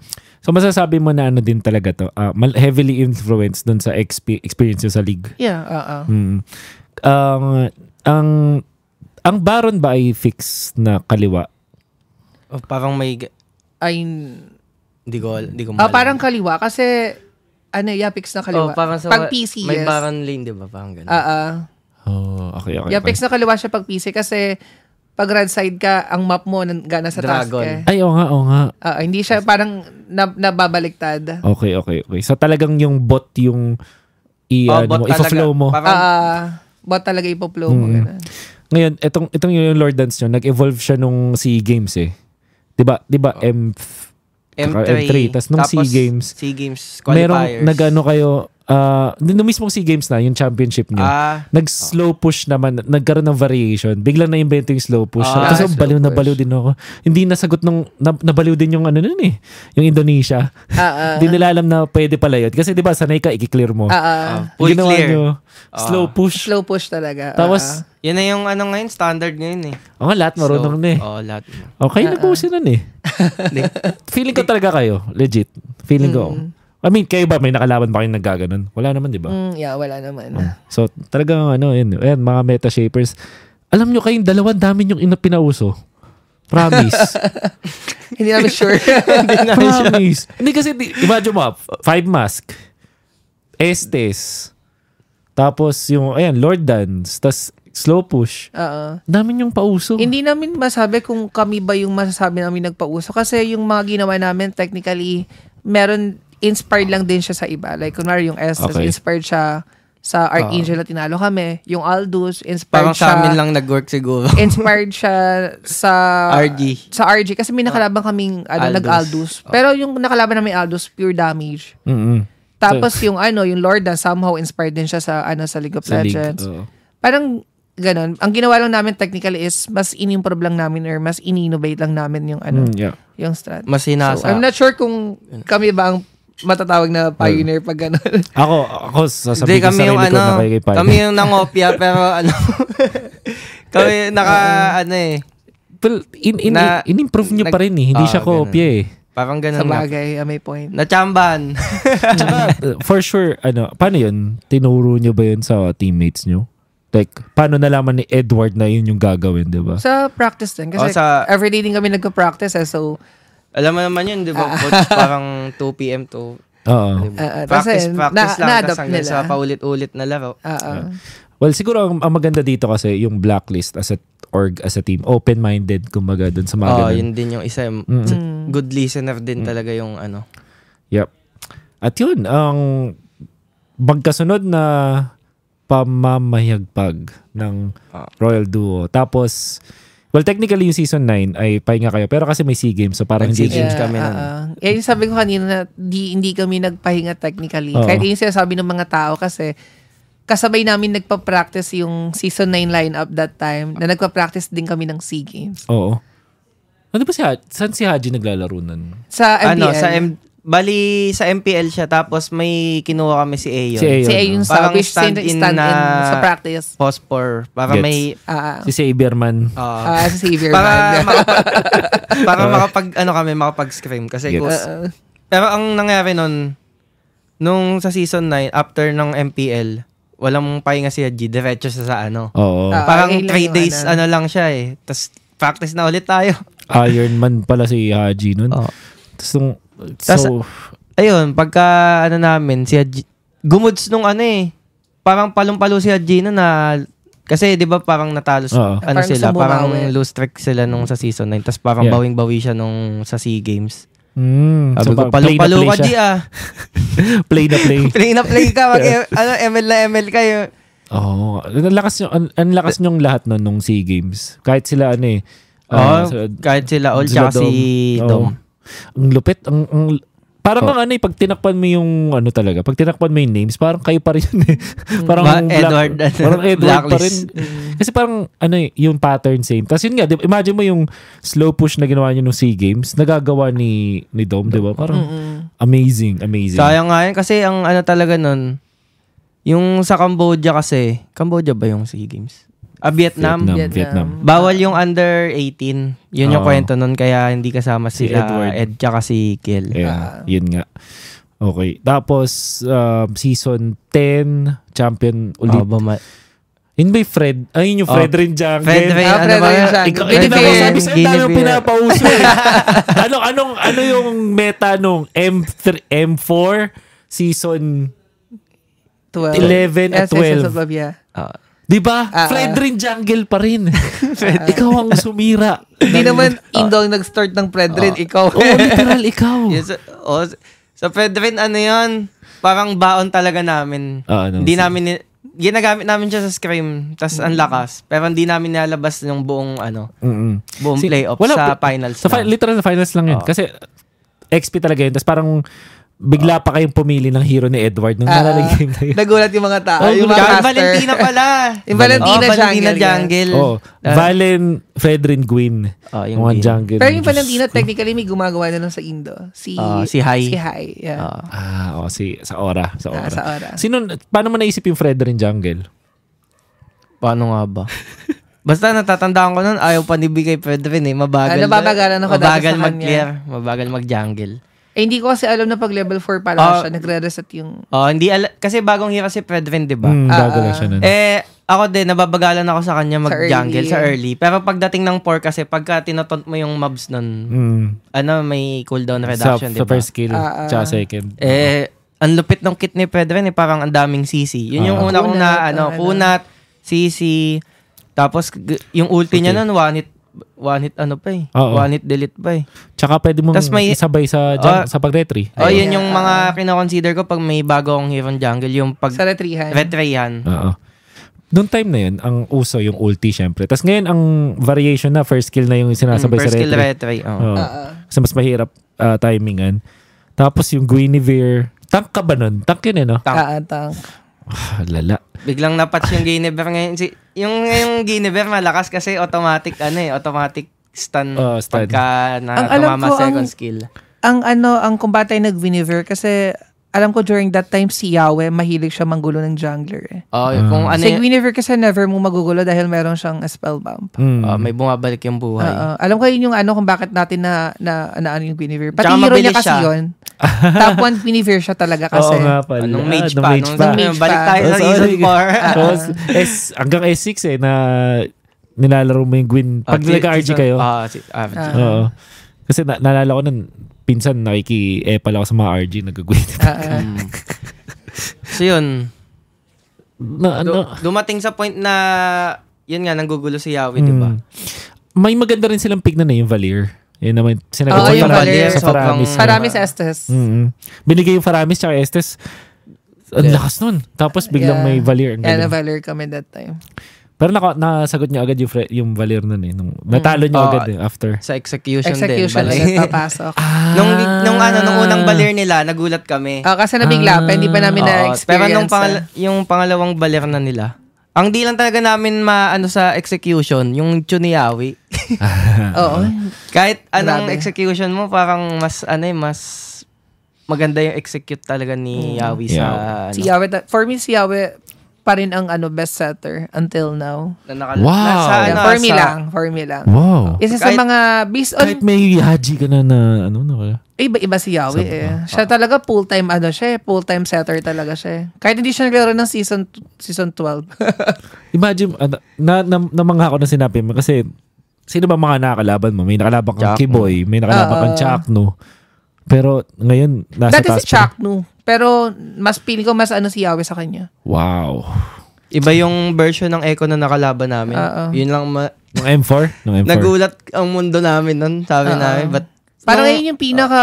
So masasabi mo na ano din talaga to, ah, mal- heavily influenced dun sa XP, experience sa league. Yeah, oo. Mm. Ang ang ang Baron ba ay fix na kaliwa? Oh, parang may, Ay, hindi ko, hindi ko ah, parang kaliwa kasi ano, Yapix na Oh, kaliwa. parang sa, pag PC, may yes. baron lane, di ba? Parang ganun. Ah, ah. Oh, okay, okay. Yapix na kaliwa siya pag PC kasi pag right side ka, ang map mo gana sa Dragon. ka. eh. Ay, oo nga, oo nga. Ah, hindi siya parang na, nababaliktad. Okay, okay, okay. So talagang yung bot yung i Oh, ano bot mo, ifa-flow talaga. mo. Parang, Ah, ba talaga ipo-flow mo. Mm. ganun. Ngayon, itong, itong yung Lord Dance nyo, nag-evolve siya nung SEA Games eh. Diba, diba M, M3. M3, tas nung tapos SEA Games, SEA Games merong qualifiers. nag-ano kayo, ah, nung mismong SEA Games na, yung championship nyo, Ah, nag-slow push naman, nagkaroon ng variation. Biglang na-invento yung slow push. Ah, Tapos slow baliw na push. baliw din ako. Hindi nasagot nung, na, nabaliw din yung ano nun eh, yung Indonesia. Ah, ah. Hindi nila alam na pwede pala yun. Kasi di ba, sanay ka, i-clear mo. Ah, ah. ah, full Ginawa clear. nyo, slow Ah. push. Slow push talaga. Tapos, Ah, Yan na yung ano ngayon, standard ngayon eh. oh, lahat marunong Slow. na eh. Oo, lahat. Okay, Ah, nag-uusap nun eh. (laughs) Hindi. Feeling ko talaga kayo, legit. Feeling ko. I mean, kayo ba, may nakalaban ba kayong naggaganon? Wala naman, di ba? Mm, yeah, wala naman. Oh. So, talagang ano, yun, ayan, mga meta shapers. Alam nyo kayong dalawang dami yung ina pinauso. Promise. (laughs) (laughs) Hindi namin sure. Promise. Hindi kasi, di, imagine mo, five mask, Estes, tapos yung, ayan, Lord Dance, tas slow push. Oo. Dami yung pauso. Hindi namin masabi kung kami ba yung masasabi namin nagpauso. Kasi yung mga ginawa namin, technically, meron, inspired lang din siya sa iba. Like, kunwari yung Estes, Okay. inspired siya sa Archangel na tinalo kami. Yung Aldous, inspired Parang sa siya. amin lang nag-work siguro. (laughs) inspired siya sa RG. sa RG kasi may nakalaban kaming ano Aldous. nag-Aldous. Pero yung nakalaban namin Aldous pure damage. Mm-mm. Tapos yung ano, yung Lord na somehow inspired din siya sa ano sa League of Sa league. Legends. oo. Parang ganun. Ang ginawa lang namin technically is mas inimprove lang namin or mas in-innovate lang namin yung ano, Mm, yeah. yung strat. Mas So, hinasa. I'm not sure kung kami ba ang matatawag na pioneer pag gano'n. (laughs) Ako, ako sasabihin ko kami sa yung sarili ko ano, na kay Pai. kami yung nangopya, (laughs) pero ano, (laughs) kami naka, ano eh, Well, in, in, Na- in-improve nyo pa rin eh. Hindi Ah, siya kopya eh. parang sa ganun nga. bagay, ah, may point. Nachamban. For sure, ano, paano yun? Tinuro nyo ba yun sa teammates nyo? Like, paano nalaman ni Edward na yun yung gagawin, di ba? Sa practice din. Kasi O, sa- everyday din kami nagka-practice eh. So, Alam mo naman yun, di ba, coach? Parang 2 p.m. to Oo. di ba? Ah, ah, practice, kasi practice na- lang. hanggang nila. sa paulit-ulit na laro. ah, ah. Well, siguro ang, ang maganda dito kasi yung blacklist as a org, as a team, open-minded, kumbaga, dun sa mga Oo, ganun. yun din yung isa. yung Mm. Good listener din talaga yung ano. Yep. At yun, ang magkasunod na pamamayagpag ng. Royal Duo. Tapos, well, technically yung season 9 ay pahinga kayo. Pero kasi may SEA Games, so parang hindi... Games kami ah, ah. Eh, yung sabi ko kanina na di, hindi kami nagpahinga technically. Oo. Kahit yung sinasabi ng mga tao kasi kasabay namin nagpa-practice yung season 9 lineup that time na nagpa-practice din kami ng SEA Games. Oo. Ano ba si Haji? Saan si Haji naglalaro nun? Sa MPL. Ano, sa M... Bali, sa MPL siya, tapos may kinuha kami si Ayon. Si Ayon. si A yung Parang sa which stand, stand-in stand in na- sa practice. Pospor. Para Gets. may... Ah. Si Saberman. ah, Ah, si Xavier para man. (laughs) makapag, para makapag, ano kami, makapag-scream. Kasi Gets. Ah, ah. pero ang nangyari nun, nung sa season 9, after ng MPL, walang pahinga si Haji, diretso siya sa ano. Oo. Ah, Parang ayun lang 3 yung days, ano. ano lang siya eh. Tapos practice na ulit tayo. Iron Man pala si Haji nun. Oo. Tapos nung... Tas- So, Ayun, pagka ano namin, si Haji, gumuds nung ano eh. Parang palong-palo si Haji na kasi 'di ba parang natalo Oo. ano Parang sila, parang bumawi. lose streak sila nung sa season 9 tapos parang Yeah. bawing-bawi siya nung sa SEA Games. mm, Sabi so ko, play ka, siya. G ah. play na play. play na play ka, mag (laughs) (laughs) (laughs) ano, ML na ML kayo. Oo. Ang lakas nyo, ang, ang lakas nyong lahat nun nung SEA Games. Kahit sila ano eh. Oo, ah, sila- kahit sila all, sila tsaka si Oo. Dom. Ang lupit. Ang, ang, parang Oh. ano eh, pag tinakpan mo yung ano talaga, pag tinakpan mo yung names, parang kayo pa rin yun eh. parang Ma- Edward, ano, parang Edward pa rin. blacklist. Kasi parang ano eh, yung pattern same. Tapos yun nga, di ba, imagine mo yung slow push na ginawa niyo nung SEA Games, nagagawa ni ni Dom, di ba? Parang Mm-mm. amazing, amazing. Sayang nga yun kasi ang ano talaga nun, yung sa Cambodia kasi, Cambodia ba yung SEA Games? Ah, Vietnam. Vietnam. Vietnam. Bawal yung under 18. Yun yung Oo. kwento nun kaya hindi kasama Si sila Edward. Ed tsaka si Kiel. Yeah, yun nga. Okay. Tapos, um, season 10, champion ulit. Oh, ba ma- Yun ba yung Fred? Ayun yung Oh. Fred rin Jungle. Fred Rin, Ah, ano Fred ba Rin yun? siya. Ikaw, Guinea hindi na ako pig. sabi sa'yo, Guinea dami yung pig. pinapauso eh. (laughs) ano, anong, ano yung meta nung M3, M4 season 12. 11 at Yes, yes, yes, 12? above, yeah. Ah. Di ba? Ah, Fred ah. rin jungle pa rin. (laughs) ikaw ang sumira. Hindi naman Indo ang nag-start ng Predrin, ikaw. Oo, literal, ikaw. (laughs) Yes, oh, sa Fred Rin, ano yun? Parang baon talaga namin. Ano, hindi sige. namin, ginagamit namin siya sa Scream, tas ang lakas. Pero hindi namin nalabas yung buong, ano, Mm-mm. buong playoff sa finals. Sa fi- literal na finals lang yun. Oo. Kasi XP talaga yun. Tapos parang bigla pa kayong pumili ng hero ni Edward nung Ah, nalala yung game na yun. Nagulat yung mga tao. Oh, yung mga. Valentina pala. (laughs) Yung Valentina oh, Valentina jungle. Oh, Ah. Valen, Fredrin, Gwyn. Oh, Yung mga Gwyn. jungle. Pero yung Valentina, technically, may gumagawa na lang sa Indo. Si, Ah, si Hai. Si Hai, yeah. Oh. Ah, oh, si, sa Ora. Sa Ah, Ora. sa Ora. Sino, paano mo naisip yung Fredrin jungle? Paano nga ba? (laughs) Basta natatandaan ko nun, ayaw pa ni kay Pedrin eh. Mabagal. Ah, nababagalan ako Mabagal mag-clear. Mabagal mag-jungle. Eh, hindi ko kasi alam na pag level 4 pala Ah. siya, nagre-reset yung... Oh, hindi ala- kasi bagong hero si Pedrin, di ba? Ah, bago lang ah. siya nun. Eh, ako din, nababagalan ako sa kanya mag-jungle early. sa early. Pero pagdating ng 4 kasi, pagka tinatont mo yung mobs nun, Mm. ano, may cooldown Sa, reduction, di sa ba? first skill, ah. tsaka second. Eh, ang lupit ng kit ni Pedrin eh, parang ang daming CC. Yun yung Ah. una kong na, ano, kunat, CC, tapos g- yung ulti niya nun, one hit, one hit ano pa eh. Oo. One hit delete pa eh. Tsaka pwede mong Tas may- isabay sa, jung- Ah. sa pag-retry. Oh, yun yung mga kinoconsider ko pag may bago akong hero jungle, yung pag Sa retrihan. retrayan. Oo. Noong time na yun, ang uso yung ulti syempre. Tapos ngayon, ang variation na, first skill na yung sinasabay Mm, first sa skill retry. retry. Oh. Oo. Ah, ah. Kasi mas mahirap ah, timingan. Tapos yung Guinevere, tank ka ba nun? Tank yun eh, no? Tank. Ah, tank. Ah, lala. Biglang napatch yung Guinevere ngayon. Si, yung, yung Guinevere malakas kasi automatic, ano eh, automatic stun Oh, stun. pagka na Ang alam tumama ko, second ang- skill. Ang ano, ang kumbate nag-Viniver kasi alam ko during that time si Yawe, mahilig siya manggulo ng jungler eh. Oh, Ah. kung ano si Guinevere kasi never mo magugulo dahil meron siyang spell bump. Mm. oh, may bumabalik yung buhay. Oo. alam ko yun yung ano kung bakit natin na na, na ano yung Guinevere. Pati Tsaka hero niya kasi siya. yun. Top 1 Guinevere siya talaga kasi. Oo nga pala. Anong mage pa? mage Nung, pa. mage balik pa. tayo sa Oh, season sorry. 4. Tapos, S, hanggang S6 eh, na nilalaro mo yung Gwyn. Pag nag-RG kayo. Ah. Ah. Oo. Kasi na, naalala ko nun, pinsan nakiki-epal ako sa mga RG, nag-Gwyn. Ah, ah. Mm. so yun, na, Du- ano, dumating sa point na, yun nga, nanggugulo si Yawi, di ba? mm. May maganda rin silang pick na na yung Valier. Yun naman, sinagot ko yung Faramis- Valier, sa Faramis. Marami sa Estes. Mm. Binigay yung Faramis tsaka Estes. Ang Yeah. lakas nun. Tapos biglang Yeah. may Valier. Ang Yeah, na Valor kami that time. Pero naka, nasagot niya agad yung, fre- yung Valier nun eh. Nung, natalo niya Oh, agad eh, after. Sa execution, Execution din. Bali. papasok. (laughs) nung, nung ano, nung unang balir nila, nagulat kami. Ah, kasi nabigla pa, hindi pa namin Oo, na-experience. pero nung ah. pangal- yung pangalawang balir na nila, ang di lang talaga namin maano sa execution, yung Chuniawi. (laughs) Oo. Kahit anong Grabe. execution mo, parang mas, ano eh, mas maganda yung execute talaga ni Yawi sa, ano, Si Yawe, ta- for me, si Yawe pa rin ang ano, best setter until now. na nakal- Wow. nasa, Yeah, ano, for me sa- lang. For me lang. Wow. Isa sa Kahit- mga, based on, Kahit may Haji ka na na, ano na kaya? iba-iba si Yawe Sa- eh. Siya talaga full-time, ano siya, eh, full-time setter talaga siya. eh. Kahit hindi siya naglaro ng season season 12. (laughs) Imagine, ano, na, na, namangha ako na sinabi mo kasi sino ba mga nakakalaban mo? May nakalaban kang. Kiboy, may nakalaban kang Oo. Chakno. Pero ngayon, nasa Dati taas si rin. Pero, mas pili ko mas ano si Yawe sa kanya. Wow. Iba yung version ng Echo na nakalaban namin. Oo. Yun lang, ma- Nung M4? Nung M4. nagulat ang mundo namin nun, sabi Oo. namin. But, Parang nung- yun yung pinaka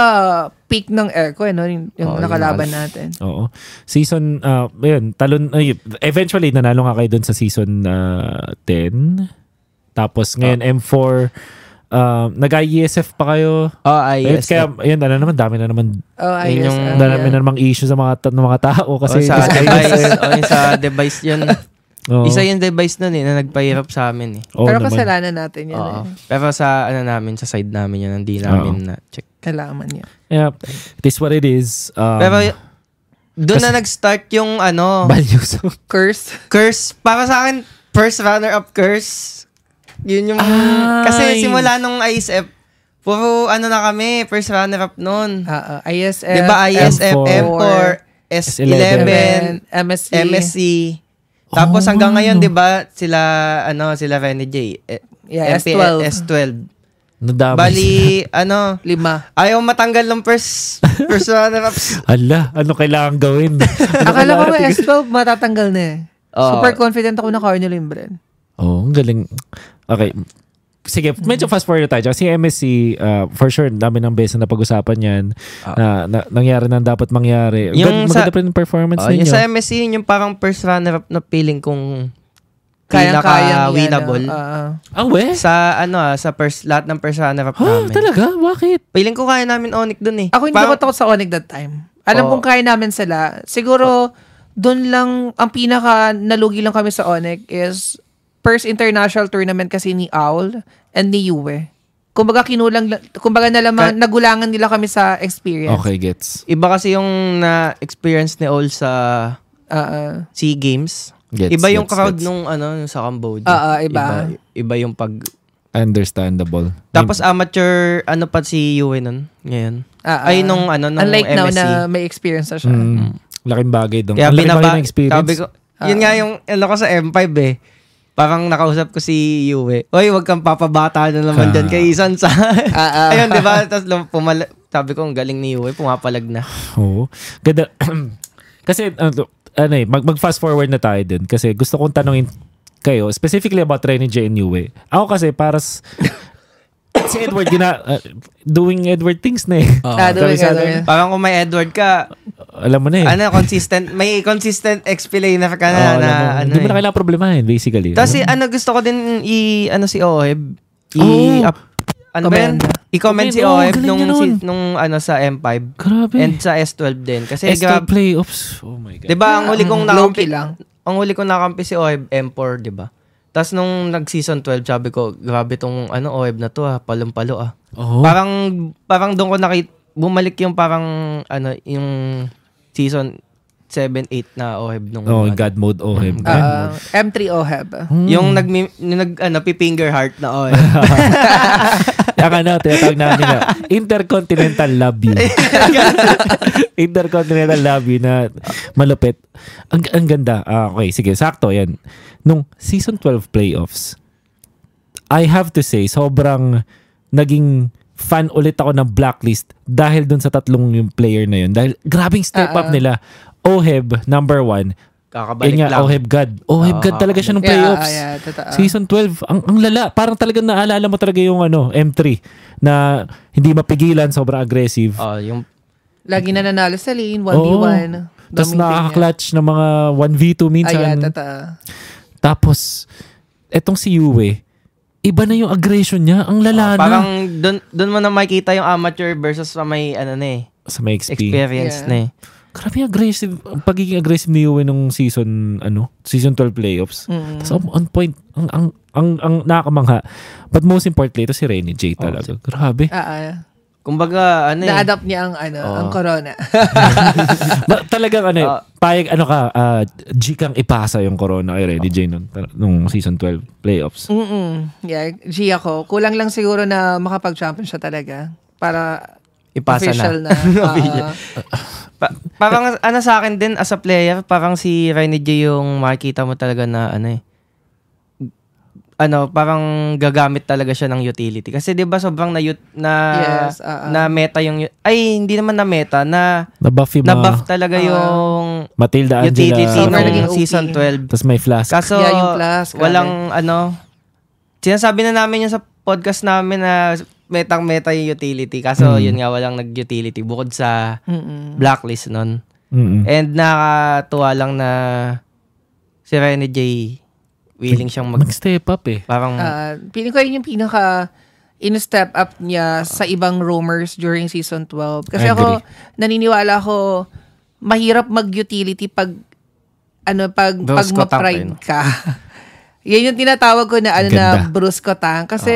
peak ng Echo, eh, no? yung, yung Oo, nakalaban yung natin. Oo. Season, uh, ayun, talon, ay, eventually, nanalo nga kayo dun sa season uh, 10. Tapos ngayon, M4, uh, nag-IESF pa kayo. Oh, Ayun, IES. kaya, ayun, ano naman, dami na naman, Oh, Yun ayos. yung- ah, dami yeah. na namang issue sa mga, ta- ng mga tao kasi oh, sa device. oh, yung sa device yun. (laughs) Oo. Isa yung device nun eh, na nagpahirap sa amin eh. Oo Pero naman. kasalanan natin yun. Oo. Eh. Pero sa ano namin, sa side namin yun, hindi namin na check. Kailangan niya. Yeah, it is what it is. Um, Pero doon na nag-start yung ano, values. (laughs) Curse. curse. Para sa akin, first runner-up curse. Yun yung, Ay. kasi simula nung ISF, puro ano na kami, first runner-up nun. Uh, ISF. Di ba ISF, M4, M4, S11, MSC. MSC. Tapos Oh. hanggang ngayon, di ba, sila, ano, sila Renny J. eh, Yeah, MP, S12. S12. Nadamay. Bali, ano, Lima. ayaw matanggal ng first, first runner-ups. (laughs) Ala, ano kailangan gawin? (laughs) ano Akala ko tingin- S12 matatanggal na eh. Oo. Super confident ako na Carnel Limbren. Oo, oh, ang galing. Okay. sige, medyo fast forward tayo. Si MSC, uh, for sure, dami ng beses na pag-usapan yan. Na, na, nangyari na dapat mangyari. Yung Yung sa- maganda pa rin yung performance Oh, yung ninyo. sa MSC, yun yung parang first runner-up na feeling kong Kayang-kaya winnable. Ang we? sa ano ah, sa first, lahat ng first runner-up Ha, namin. talaga? Bakit? Feeling ko kaya namin Onyx dun eh. Ako hindi Parang- ako takot sa Onyx that time. Alam Oo. kong kaya namin sila. Siguro, doon lang, ang pinaka nalugi lang kami sa Onyx is first international tournament kasi ni Owl and ni Yue. Kumbaga kinulang, kumbaga nalamang, Ka- nagulangan nila kami sa experience. Okay, gets. Iba kasi yung na-experience ni Ol sa ah. SEA Games. Gets, iba yung gets, crowd gets. nung ano yung sa Cambodia. Ah, ah, iba. iba. Iba yung pag... Understandable. Tapos amateur, ano pa si Yue nun? Ngayon. Ah, ah. Ay, nung ano, nung Unlike now MSC. na may experience na siya. Mm, laking bagay doon. Kaya Ang bagay ng experience. sabi ko, yun nga yung, ano ko sa M5 eh. Parang nakausap ko si Yue. Oy, wag kang papabata na naman Ah. dyan kay Isan sa... Ah, ah. (laughs) Ayun, di ba? Tapos pumala- sabi ko, ang galing ni Yue, pumapalag na. Oo. Ganda. (clears throat) kasi, ano, ano eh, mag, mag-fast forward na tayo dun. Kasi gusto kong tanongin kayo, specifically about Renny J and Yue. Ako kasi, para (laughs) s- si Edward, gina, uh, doing Edward things na eh. Ah, doing. Edward. Parang kung may Edward ka, Alam mo na eh. ano, consistent, may consistent explainer ka na, Oo, na alam mo. ano Hindi mo na eh. kailangan problemahin, basically. Tapos si- ano, gusto ko din i, ano si Oheb, i, Oo. up, ano ba. I-comment si Oheb galing nung, si, nun. nung, ano, sa M5 Grabe. and sa S12 din. Kasi, S2 grab, playoffs. Oh my God. di ba, ang huli kong nakampi, lang. ang huli kong nakampi si Oheb, M4, di ba? Tapos nung nag-season 12, sabi ko, grabe tong ano, Oheb na to ah, palong-palo ah. Oh. Parang, parang doon ko nakita, bumalik yung parang, ano, yung season 7, 8 na Oheb nung, Oh, ano, God mode. Oh, him. Ah, M3 OHEB. yung nag, nag, ano, pipinger heart na Oheb. Ang (laughs) ano, tinatawag namin na (laughs) Intercontinental Love You. (laughs) Intercontinental Love You na malupit. Ang, ang ganda. Ah, okay, sige. Sakto, yan. Nung season 12 playoffs, I have to say, sobrang naging fan ulit ako ng blacklist dahil dun sa tatlong yung player na yun. Dahil grabing step up Ah, ah. nila. Oheb, number one. Kakabalik Yun nga, lang. Oheb God. Oheb Oo, God talaga siya nung playoffs. Yeah, yeah, totoo. Season 12, ang, ang lala. Parang talaga naalala mo talaga yung ano, M3 na hindi mapigilan, sobrang aggressive. Oh, yung Lagi na nanalo sa lane, 1v1. Tapos Dominating nakaka-clutch ng mga 1v2 niya. minsan. Ay, yeah, totoo. Tapos, etong si Yue, iba na yung aggression niya. Ang lala na. parang doon doon mo na makita yung amateur versus sa may ano na eh, sa may XP. experience Yeah. na eh. Grabe aggressive. Ang pagiging aggressive ni Yue nung season, ano, season 12 playoffs. Mm. Tapos on, on point. Ang, ang, ang, ang nakakamangha. But most importantly, ito si Renny J talaga. Grabe. Ah, ah. Kumbaga ano eh. Na-adapt niya ang ano, Oo. ang corona. (laughs) ba, talagang ano, Ah. payag ano ka, ah, G kang ipasa yung corona kay Renny J nung, nung season 12 playoffs. Mm-mm. Yeah, G ako. Kulang lang siguro na makapag-champion siya talaga para Ipasa official na. na. (laughs) Official. Ah, Pa- parang ano sa akin din as a player, parang si Renny J yung makikita mo talaga na ano eh. Ano, parang gagamit talaga siya ng utility. Kasi 'di ba sobrang na na Yes, ah. na meta yung ay hindi naman na meta na Na-buff yung na buff talaga Ah. yung Matilda utility Angela. Ng OP. season 12. Tapos may flask. Kaso, Yeah, yung grabe. walang ano, sinasabi na namin yun sa podcast namin na metang-meta yung utility. Kaso, Mm. yun nga, walang nag-utility bukod sa mm-mm. blacklist nun. Mm-mm. And nakatuwa lang na si Rene J, willing siyang mag... Nag-step up eh. Parang, Ah, feeling ko yun yung pinaka in-step up niya sa ibang roamers during season 12. Kasi ako, naniniwala ako, mahirap mag-utility pag, ano, pag, pag Brusco tank, ma-pride ka. (laughs) Yan yung tinatawag ko na, ano na, Ganda. brusco tank. Kasi,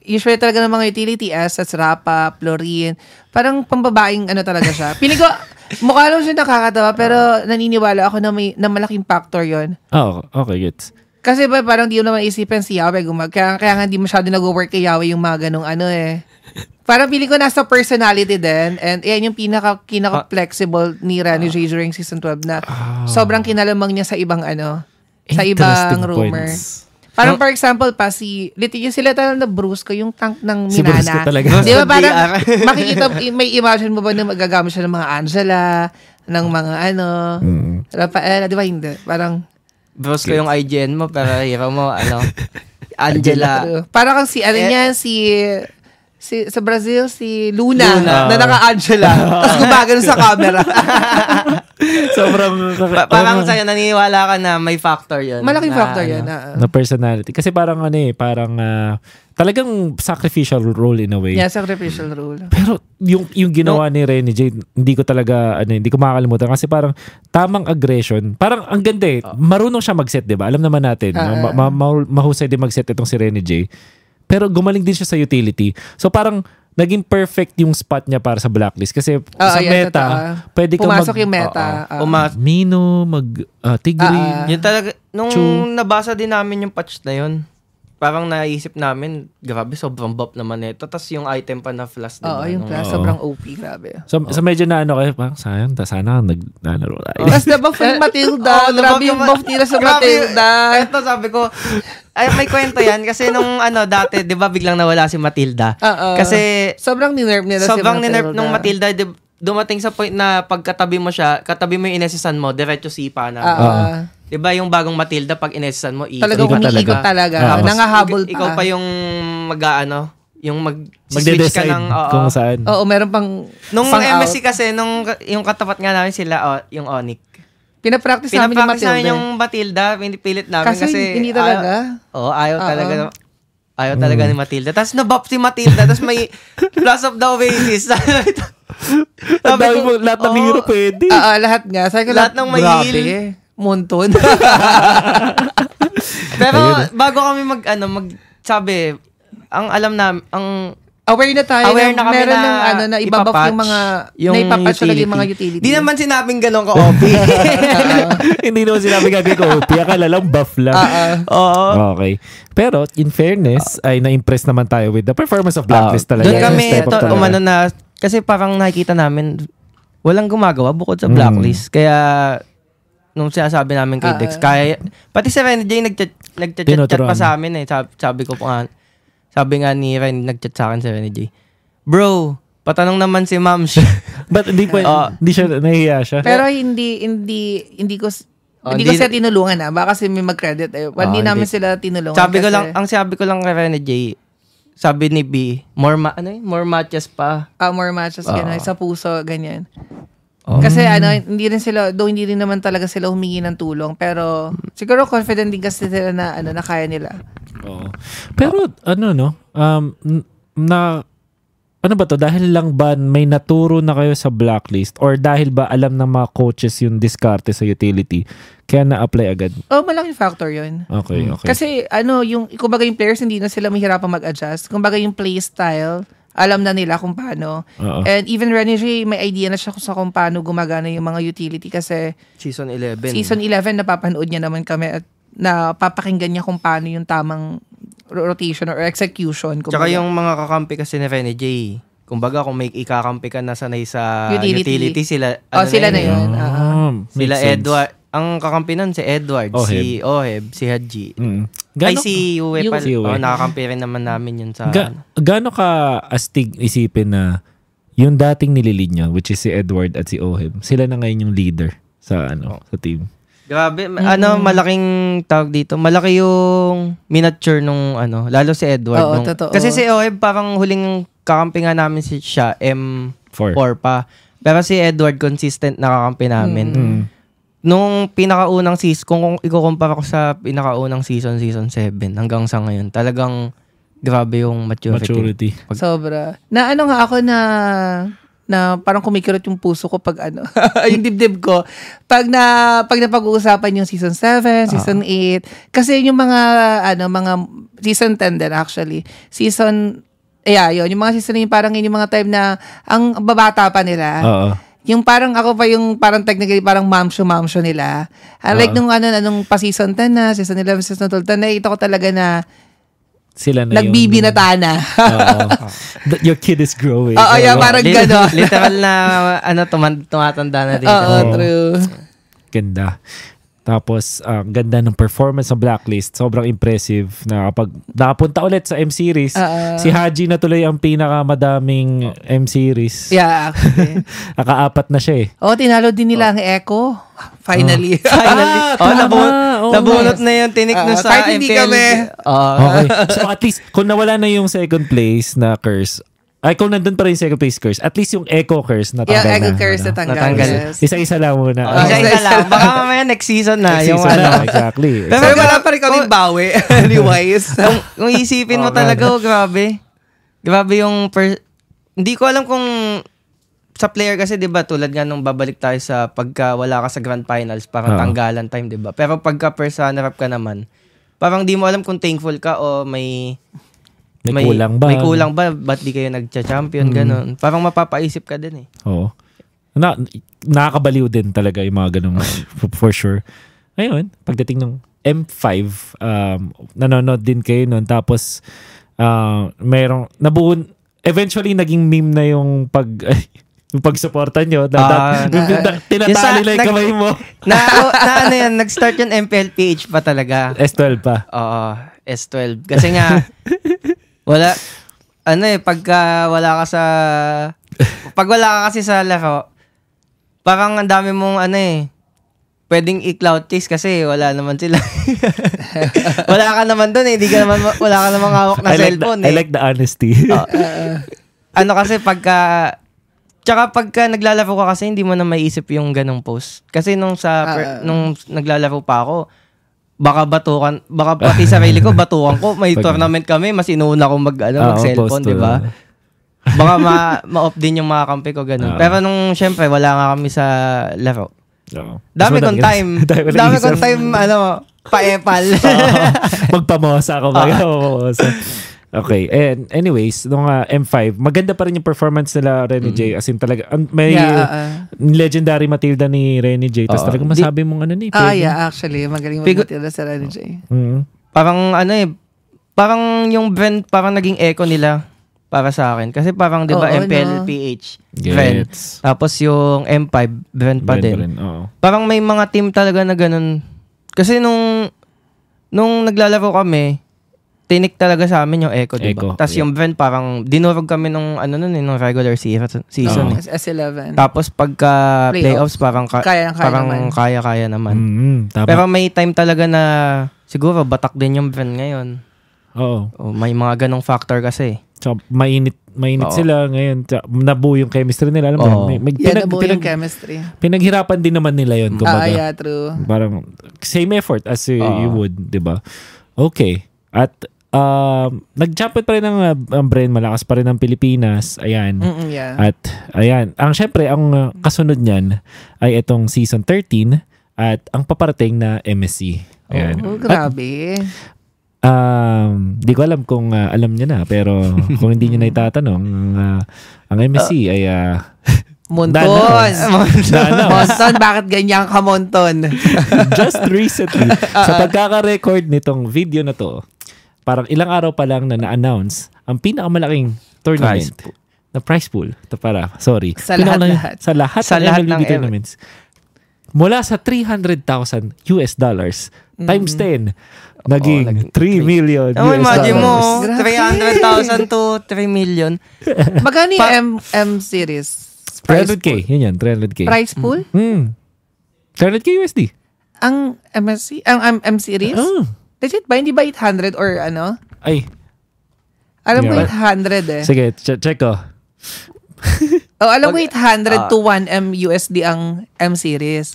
usually talaga ng mga utility, assets, rapa, fluorine, parang pambabaing ano talaga siya. (laughs) Piling ko, mukha lang siya nakakatawa, pero naniniwala ako na may na malaking factor yon Oh, okay, gets. kasi ba parang di mo naman isipin si Yahweh gumag kaya, kaya nga di masyado nag-work kay Yahweh yung mga ganong ano eh. (laughs) Parang feeling ko nasa personality din and yan yung pinaka kinaka flexible ni Rani J during season 12 na sobrang kinalamang niya sa ibang ano sa ibang rumor. points. Parang for example pa si Liti yung sila talaga na Brusco yung tank ng Si Brusco Minana. talaga. Di ba (laughs) Brusco parang DR. (laughs) makikita may imagine mo ba na magagamit siya ng mga Angela ng mga ano Mm. Rafaela, di ba hindi? Parang bros ko yung IGN mo, pero hero mo, ano, (laughs) Angela. True. Para kang si, ano Eh, niya, si, si, sa Brazil, si Luna, Luna. na naka-Angela. Tapos gumagano sa camera. Sobrang... Pa- parang sa'yo, naniniwala ka na may factor yun. Malaking na, factor ano, yan. ah. na personality. Kasi parang ano eh, parang ah, talagang sacrificial role in a way. Yeah, sacrificial rule. Pero yung yung ginawa ni Renny J, hindi ko talaga ano, hindi ko makakalimutan kasi parang tamang aggression. Parang ang ganda eh. Marunong siya mag-set, 'di ba? Alam naman natin, Ah. no? ma- ma- ma- mahusay din mag-set itong si Renny J. Pero gumaling din siya sa utility. So parang naging perfect yung spot niya para sa blacklist kasi Ah, sa yan, meta, totoo. pwede ka Pumasok mag yung meta. Ah. Uma- Mino, mag Tigri. Ah, ah. Yun talaga, nung Chu. nabasa din namin yung patch na yun, parang naisip namin, grabe, sobrang bop naman ito. Tapos yung item pa na flash, diba? Oo, yung Oo. sobrang OP, grabe. So, so medyo na ano kayo, parang sayang, ta, sana naglalaro tayo. Tapos nabuff yung Matilda. Oo, grabe yung buff nila sa Grabe, Matilda. Eto, sabi ko, ay, may kwento yan. Kasi nung ano, dati, di ba, biglang nawala si Matilda. Oo. Kasi, Sobrang ninerve nila sobrang si Matilda. ninerf nung Matilda, di- dumating sa point na pagkatabi mo siya, katabi mo yung inesisan mo, diretso sipa na. Ah, ah. Di ba yung bagong Matilda, pag inesisan mo, ikot. Talagang Ikot umiikot talaga. talaga. Ah, Tapos, Nangahabol pa. Ikaw pa yung mag-ano, yung mag switch Magde-decide ka ng, oo. kung saan. Oo, meron pang Nung pang MSC out. kasi, nung yung katapat nga namin sila, oh, yung Onyx. Pinapractice namin yung Pinapractice Matilda. namin yung Matilda, pinipilit namin Kasi, kasi, hindi talaga. Ayaw, oo, ayaw Oo. talaga. Ayaw talaga ni Matilda. Tapos nabop si Matilda. Tapos may plus of the Oasis. (laughs) Dami mo, lahat ng oo, hero pwede. Oo, lahat nga. Sabi ko, Lahat ng may heal. Monton. (laughs) Pero Ayun. bago kami mag, ano, mag, sabi, ang alam na, ang aware na tayo. aware na kami meron na ng ano, na ibabak yung mga, yung na ipapatch talaga yung mga utility. Di naman sinabing ganun ka-OP. (laughs) (laughs) Hindi naman sinabi gagawin ko, piya ka lang, buff lang. Ah, Oo. Okay. Pero, in fairness, ay na-impress naman tayo with the performance of Blacklist talaga. Doon kami, Step up to, talaga. umano na, kasi parang nakikita namin, walang gumagawa bukod sa Mm. blacklist. Kaya, nung sinasabi namin kay Ah, Dex, ah. kaya, pati si Ren J, nagchat, nagchat Tinuturuan. pa sa amin eh. Sabi, sabi ko po nga, sabi nga ni Ren, nagchat sa akin si Ren J, Bro, patanong naman si Ma'am siya. (laughs) But hindi pa, Oo. hindi siya, nahihiya siya. Pero hindi, hindi, hindi ko, Oh, hindi ko hindi- sila tinulungan na. Baka kasi may mag-credit eh. Hindi Oh, namin hindi. sila tinulungan. sabi ko kasi- lang, ang sabi ko lang kay Ren J, sabi ni B, more ma- ano yun? more matches pa. Ah, more matches, Oo. gano'n. Sa puso, ganyan. Oh. Kasi ano, hindi rin sila, though hindi rin naman talaga sila humingi ng tulong, pero siguro confident din kasi sila na, ano, na kaya nila. Oo. Pero, ano, no? Um, na, ano ba to? Dahil lang ba may naturo na kayo sa blacklist or dahil ba alam ng mga coaches yung diskarte sa utility kaya na-apply agad? Oh, malaking factor yun. Okay, okay. Kasi ano, yung, kumbaga yung players, hindi na sila mahirapang mag-adjust. Kumbaga yung play style, alam na nila kung paano. Oo. And even Renny J, may idea na siya kung sa kung paano gumagana yung mga utility kasi Season 11. season 11 napapanood niya naman kami at na papakinggan niya kung paano yung tamang rotation or execution. Tsaka kumbaga. yung mga kakampi kasi ni Rene J, kumbaga kung may ikakampi ka na sanay sa Utility. utility, sila, Oh, sila na eh. yun. Ah, Ah. makes Sila sense. Edward. Ang kakampi nun si Edward, Oheb. si Oheb, si Haji. Mm. Ay, Gano, si Uwe Yung- pala. Si Uwe. Oh, nakakampi rin naman namin yun sa... ga, gaano ka astig isipin na yung dating nililid nyo, which is si Edward at si Oheb, sila na ngayon yung leader sa ano sa team. Grabe, ma- ano, malaking tawag dito. Malaki yung miniature nung ano, lalo si Edward. Oo, nung, totoo. Kasi si Oheb parang huling kakampi nga namin si siya, M4 Four. pa. Pero si Edward consistent nakakampi namin. Mm. Nung pinakaunang season, kung, kung ikukumpara ko sa pinakaunang season, season 7, hanggang sa ngayon, talagang grabe yung maturity. Maturity. Sobra. Na ano nga ako na na parang kumikirot yung puso ko pag ano, (laughs) yung dibdib ko. Pag na pag napag-uusapan yung season 7, season 8, kasi yung mga ano, mga season 10 din actually. Season Yeah, yun. Yung mga season na yun, parang yun yung mga time na ang babata pa nila. Oo. Yung parang ako pa yung parang technically parang mamsho mamsho nila. I like nung ano na nung pa season 10 na, season 11, season 12, na nakita ko talaga na Sila na nagbibinata na. Oo. (laughs) The- Your kid is growing. Oo, yeah, Oo. parang gano'n. Literal na, ano, tumatanda na din. Oo, Oo. true. Ganda. Tapos, ang ganda ng performance sa Blacklist. Sobrang impressive na kapag nakapunta ulit sa M-Series, Ah, ah. si Haji na tuloy ang pinakamadaming M-Series. Yeah, actually. (laughs) Nakaapat na siya eh. oh, tinalo din nila ang Echo. Finally. (laughs) Finally. Ah, oh, nabunot yes. na yung tinik Ah, na sa kahit hindi MPL. kami. Oo. Okay. So at least, kung nawala na yung second place na curse, ay kung nandun pa rin yung second place curse, at least yung echo curse natanggal yung Echo na. curse ano. natanggal. Natanggal. Yes. Isa-isa lang muna. Oh, Isa isa- isa lang. Baka mamaya next season na. Next yung season ano. na, exactly. (laughs) Pero Pero wala pa rin kaming bawi. (laughs) Anyways. (laughs) kung, kung isipin mo Oh, talaga, oh, grabe. Grabe yung... Per- hindi ko alam kung sa player kasi 'di ba tulad nga nung babalik tayo sa pagka wala ka sa grand finals parang Oo. tanggalan time 'di ba pero pagka first runner up ka naman parang di mo alam kung thankful ka o may may, kulang ba? may kulang ba ba't di kayo nagcha-champion Mm. ganun parang mapapaisip ka din eh Oo. Na, nakakabaliw din talaga yung mga ganun (laughs) (laughs) for sure. Ngayon, pagdating ng M5, um, nanonood din kayo nun. Tapos, uh, merong, nabuo, eventually naging meme na yung pag, (laughs) yung pagsuporta nyo. Da, da, Ah, yung- na- tinatali sa- lang yung kamay mo. na, na ano yan nag-start yung MPLPH pa talaga S12 pa. Oo, S12. Kasi nga, wala, ano eh, pagka wala ka sa, (laughs) pag wala ka kasi sa laro, parang ang dami mong ano eh, pwedeng i-cloud chase kasi wala naman sila. (laughs) wala ka naman doon eh, hindi ka naman, wala ka naman hawak na I like, the, cellphone I eh. like the honesty. (laughs) ano kasi pagka, Tsaka pagka naglalaro ka kasi hindi mo na maiisip yung ganong post. Kasi nung sa per- Ah, ah. nung naglalaro pa ako, baka batukan, baka pati sarili ko batukan ko. May (laughs) Pag- tournament kami, mas inuuna ko mag ano, Ah, mag cellphone, post, 'di ba? uh, Baka ma ma-off din yung mga kampi ko ganun. Ah. Pero nung syempre wala nga kami sa laro. Oo. (laughs) Dami kong time. dami kong time ano, paepal. (laughs) Magpamosa ba? Magpamosa. Okay. And anyways, nung ah, M5, maganda pa rin yung performance nila Rene J. As in talaga, an- may Yeah, ah. legendary Matilda ni Rene J. Tapos Oo. talaga masabi mong ano ni. Ah, pwede. yeah, actually. Magaling Pigo- mag-Matilda sa Rani J. Mm. parang ano eh, parang yung brand, parang naging echo nila para sa akin. Kasi parang, di ba, Oo, MPL, no? Brand. Gets. Tapos yung M5, brand pa Brand din. pa rin, Oo. Parang may mga team talaga na ganun. Kasi nung, nung naglalaro kami, tinik talaga sa amin yung Echo, di ba? Tapos yeah. yung brand, parang dinurog kami nung, ano nun, eh, nung regular season. season Oo. eh. S11. Tapos pagka playoffs, Playoffs. parang, ka- Kaya- kaya parang naman. kaya-kaya naman. Mm, tama. Pero may time talaga na, siguro, batak din yung brand ngayon. Oo. O, may mga ganong factor kasi. Tsaka mainit, mainit Oo. sila ngayon. Nabuo yung chemistry nila. Alam mo, may, may, Yan pinag, na pinag, yung chemistry. pinaghirapan din naman nila yun. Ah, Kumbaga. yeah, true. Parang same effort as you, Oo. you would, 'di ba? Okay. At um nag-champion pa rin ang, uh, ang brand malakas pa rin ang Pilipinas. Ayan. Mm-mm, yeah. At ayan, ang syempre ang uh, kasunod niyan ay itong season 13 at ang paparating na MSC. Ayan. Oh, At, grabe. um, di ko alam kung uh, alam niya na pero (laughs) kung hindi niyo na itatanong uh, ang MSC ay uh, Monton. Monton, bakit ganyan ka, Monton? (laughs) just recently, (laughs) sa pagkaka-record nitong video na to, parang ilang araw pa lang na na-announce ang pinakamalaking tournament Prize pool. na prize pool. Ito para, sorry. Sa lahat-lahat. Sa lahat Sa ng lahat MLB ng tournaments. Mula sa 300,000 US dollars times 10, naging naging 3 million Oh, US imagine mo, dollars. Grabe. 300,000 to 3 million. (laughs) Magkano yung M, M series? Price 300k. Yun yan, 300k. Price pool? Hmm. 300k USD. Ang MSC? Ang M, M series? Ah. Legit ba? Hindi ba 800 or ano? Ay, Alam ko Yeah. 800 eh. sige, ch- check ko. (laughs) Oh, alam ko Pag- 800 ah. to 1 M USD ang M series.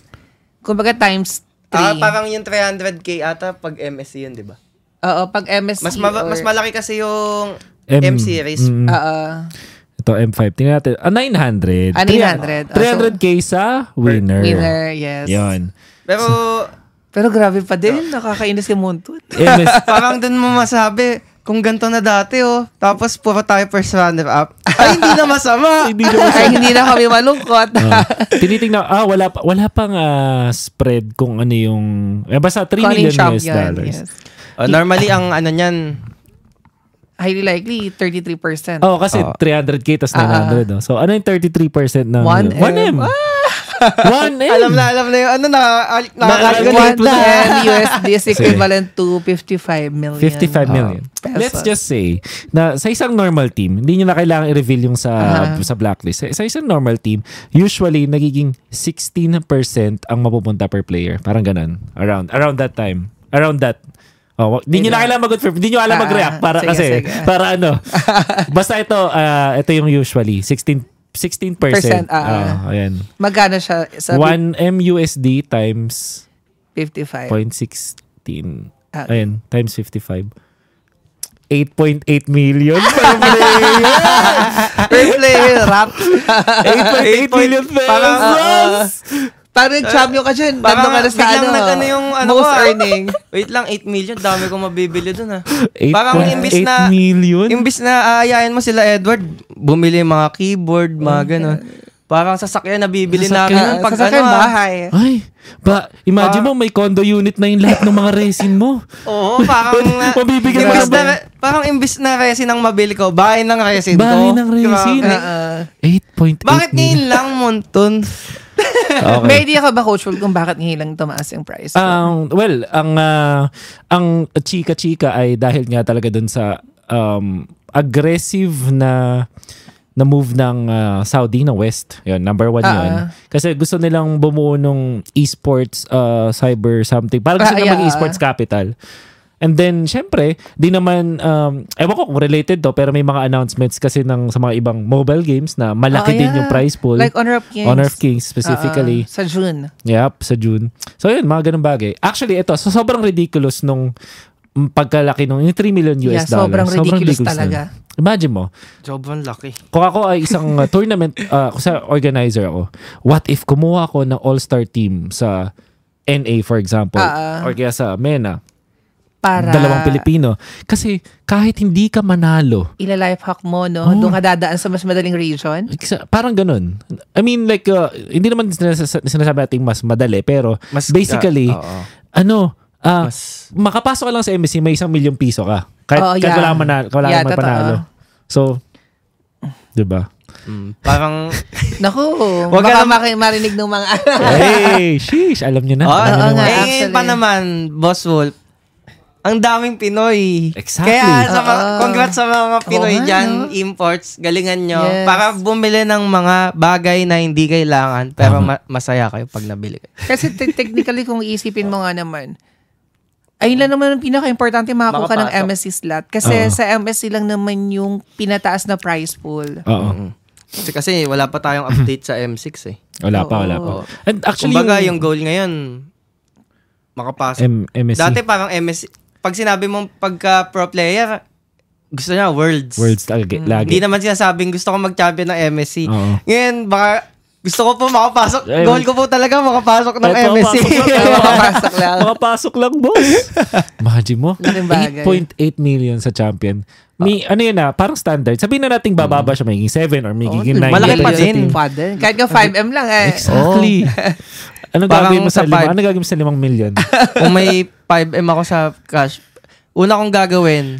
Kumbaga times 3. Ah, parang yung 300k ata pag MSC yun, di ba? Oo, pag MSC Mas, ma- or, mas malaki kasi yung M- M, series. Mm. Oo. Ito, M5. Tingnan natin. Ah, 900. Ah, 900. 300k sa winner. winner, yes. Yun. Pero Pero grabe pa din. Nakakainis si Montut. MS, parang dun mo masabi, kung ganito na dati oh, tapos puro tayo first runner up, ay hindi na masama. (laughs) hindi naman Ay, hindi na kami malungkot. Ah, tinitingnan, ah, wala, pa, wala pang ah, spread kung ano yung, eh, basta 3 Kung ano million US dollars. yes. Oh, normally, ang ano niyan, Highly likely, 33%. Oh, kasi Oo. 300k tas Ah, 900. no? So, ano yung 33% ng... 1M. 1M. 1M. alam na, alam na yung ano, naka, naka-calculate 1 na. M USD is equivalent to 55 million. 55 million. pesos. Let's just say na sa isang normal team, hindi nyo na kailangan i-reveal yung sa Aha. sa blacklist. Sa, sa isang normal team, usually nagiging 16% ang mapupunta per player. Parang ganun. Around around that time. Around that. Oh, hindi nyo na kailangan mag-confirm. Hindi nyo alam Ah, mag-react para sige, kasi sige. para ano. (laughs) Basta ito ah, ito yung usually 16 16%. Percent, ah. Ah, ayan. Magkano siya sa 1 MUSD times 55? 0.16. Ah. Ayan, times 55. 8.8 million per player. per player, rap. (laughs) 8.8 million pesos. Parang, ah, Parang champion ka dyan. Parang Nandun ka na sa biglang ano, nag-ano yung ano most ko, ah. earning. (laughs) Wait lang, 8 million. Dami ko mabibili dun ah. 8.8 Parang imbis na- million? Imbis na aayain mo sila, Edward, bumili mga keyboard, mga gano'n. Parang sasakyan na bibili Sasakyan. namin Uh, pag sa ano ah. bahay. Ay, ba, imagine mo may condo unit na yung lahat ng mga resin mo. (laughs) Oo, parang (laughs) na, Mabibigyan imbis ka na, ba? parang imbis na resin ang mabili ko, bahay ng resin Bahay ko. ng resin. Grabe. Uh, 8.8 Bakit ngayon lang, Monton? (laughs) Okay. May idea ka ba, Coach kung bakit ngayon lang tumaas yung price? Ang well, ang ah, ang chika-chika ay dahil nga talaga dun sa um, aggressive na na move ng ah, Saudi ng West. Yun, number one Ah, yun. ah. Kasi gusto nilang bumuo ng esports ah, cyber something. Parang gusto Ah, nila yeah, mag-esports capital. And then, syempre, di naman, um, ewan ko kung related to, pero may mga announcements kasi ng, sa mga ibang mobile games na malaki din yeah. yung prize pool. Like Honor of Kings. Honor of Kings specifically. Ah, sa June. Yep, sa June. So yun, mga ganun bagay. Actually, ito, so sobrang ridiculous nung pagkalaki nung yung 3 million US Yeah, dollars. sobrang ridiculous na. talaga. Imagine mo, Sobrang laki. kung ako ay isang uh, tournament, (laughs) uh, sa organizer ako, what if kumuha ako ng all-star team sa NA, for example, ah. or kaya sa MENA, Para dalawang Pilipino. Kasi kahit hindi ka manalo, ila-life hack mo, no? Oh. Doon ka dadaan sa mas madaling region. Parang ganun. I mean, like, uh, hindi naman sinas- sinasabi natin mas madali, pero Mas- basically, ah, oo. ano, ah, Mas, makapasok ka lang sa MSC, may isang milyong piso ka. Kahit, kahit yeah. wala ka manalo, wala Yeah, panalo. So, di ba? mm, parang, (laughs) Naku, Wag ka baka na- maki- marinig ng mga... hey, sheesh, alam nyo na. oh, alam oo na. nga. eh, pa naman, Boss Wolf, ang daming Pinoy. Exactly. Kaya sa mga, Oo. congrats sa mga Pinoy nga, dyan, no? imports, galingan nyo. Yes. Para bumili ng mga bagay na hindi kailangan, pero ma- masaya kayo pag nabili kayo. Kasi te- technically, kung iisipin mo nga naman, ayun lang naman ang pinaka-importante makakuha ka ng Makapasok. MSC slot. Kasi Oo. sa MSC lang naman yung pinataas na prize pool. Oo. Kasi, kasi wala pa tayong update sa M6 eh. Wala pa, wala pa. Oo. And actually, Kumbaga, yung goal ngayon, makapasok. M- MSC, Dati parang MS, pag sinabi mong pagka pro player, gusto niya worlds. worlds talaga, lagi. Hindi naman sinasabing gusto ko mag-champion ng MSC. Oo. Ngayon, baka gusto ko po makapasok. Ay, goal ko po talaga makapasok ng Ay, MSC. makapasok lang. (laughs) Makapasok lang. Makapasok lang, boss. (laughs) Imagine mo, Laking bagay. 8.8 million sa champion. May, ano yun na, parang standard. Sabihin na nating bababa siya, magiging 7 or magiging 9. Mm. malaki pa din. Kahit nga 5M lang eh. Exactly. (laughs) Ano gagawin mo sa, sa lima? Ano gagawin mo sa 5 million? (laughs) Kung may 5M ako sa cash, una kong gagawin,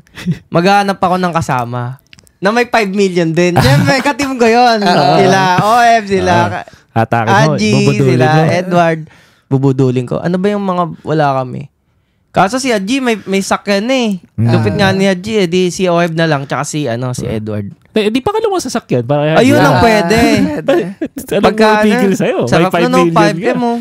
maghahanap ako ng kasama na may 5 million din. (laughs) Siyempre, katim ko yun. sila, OF, sila, Hatakin mo, Angie, bubudulin sila, mo. Edward, bubudulin ko. Ano ba yung mga wala kami? Kaso si Haji may may sakyan eh. Mm. Lupit nga ni Haji eh. Di si OF na lang tsaka si ano si Edward. Eh, di pa ka lumang sasakyan. Para, Ayun ang Ah, pwede. (laughs) Anong Pagka pigil sa'yo? May Sarap 5 na no, million 5 ka. mo.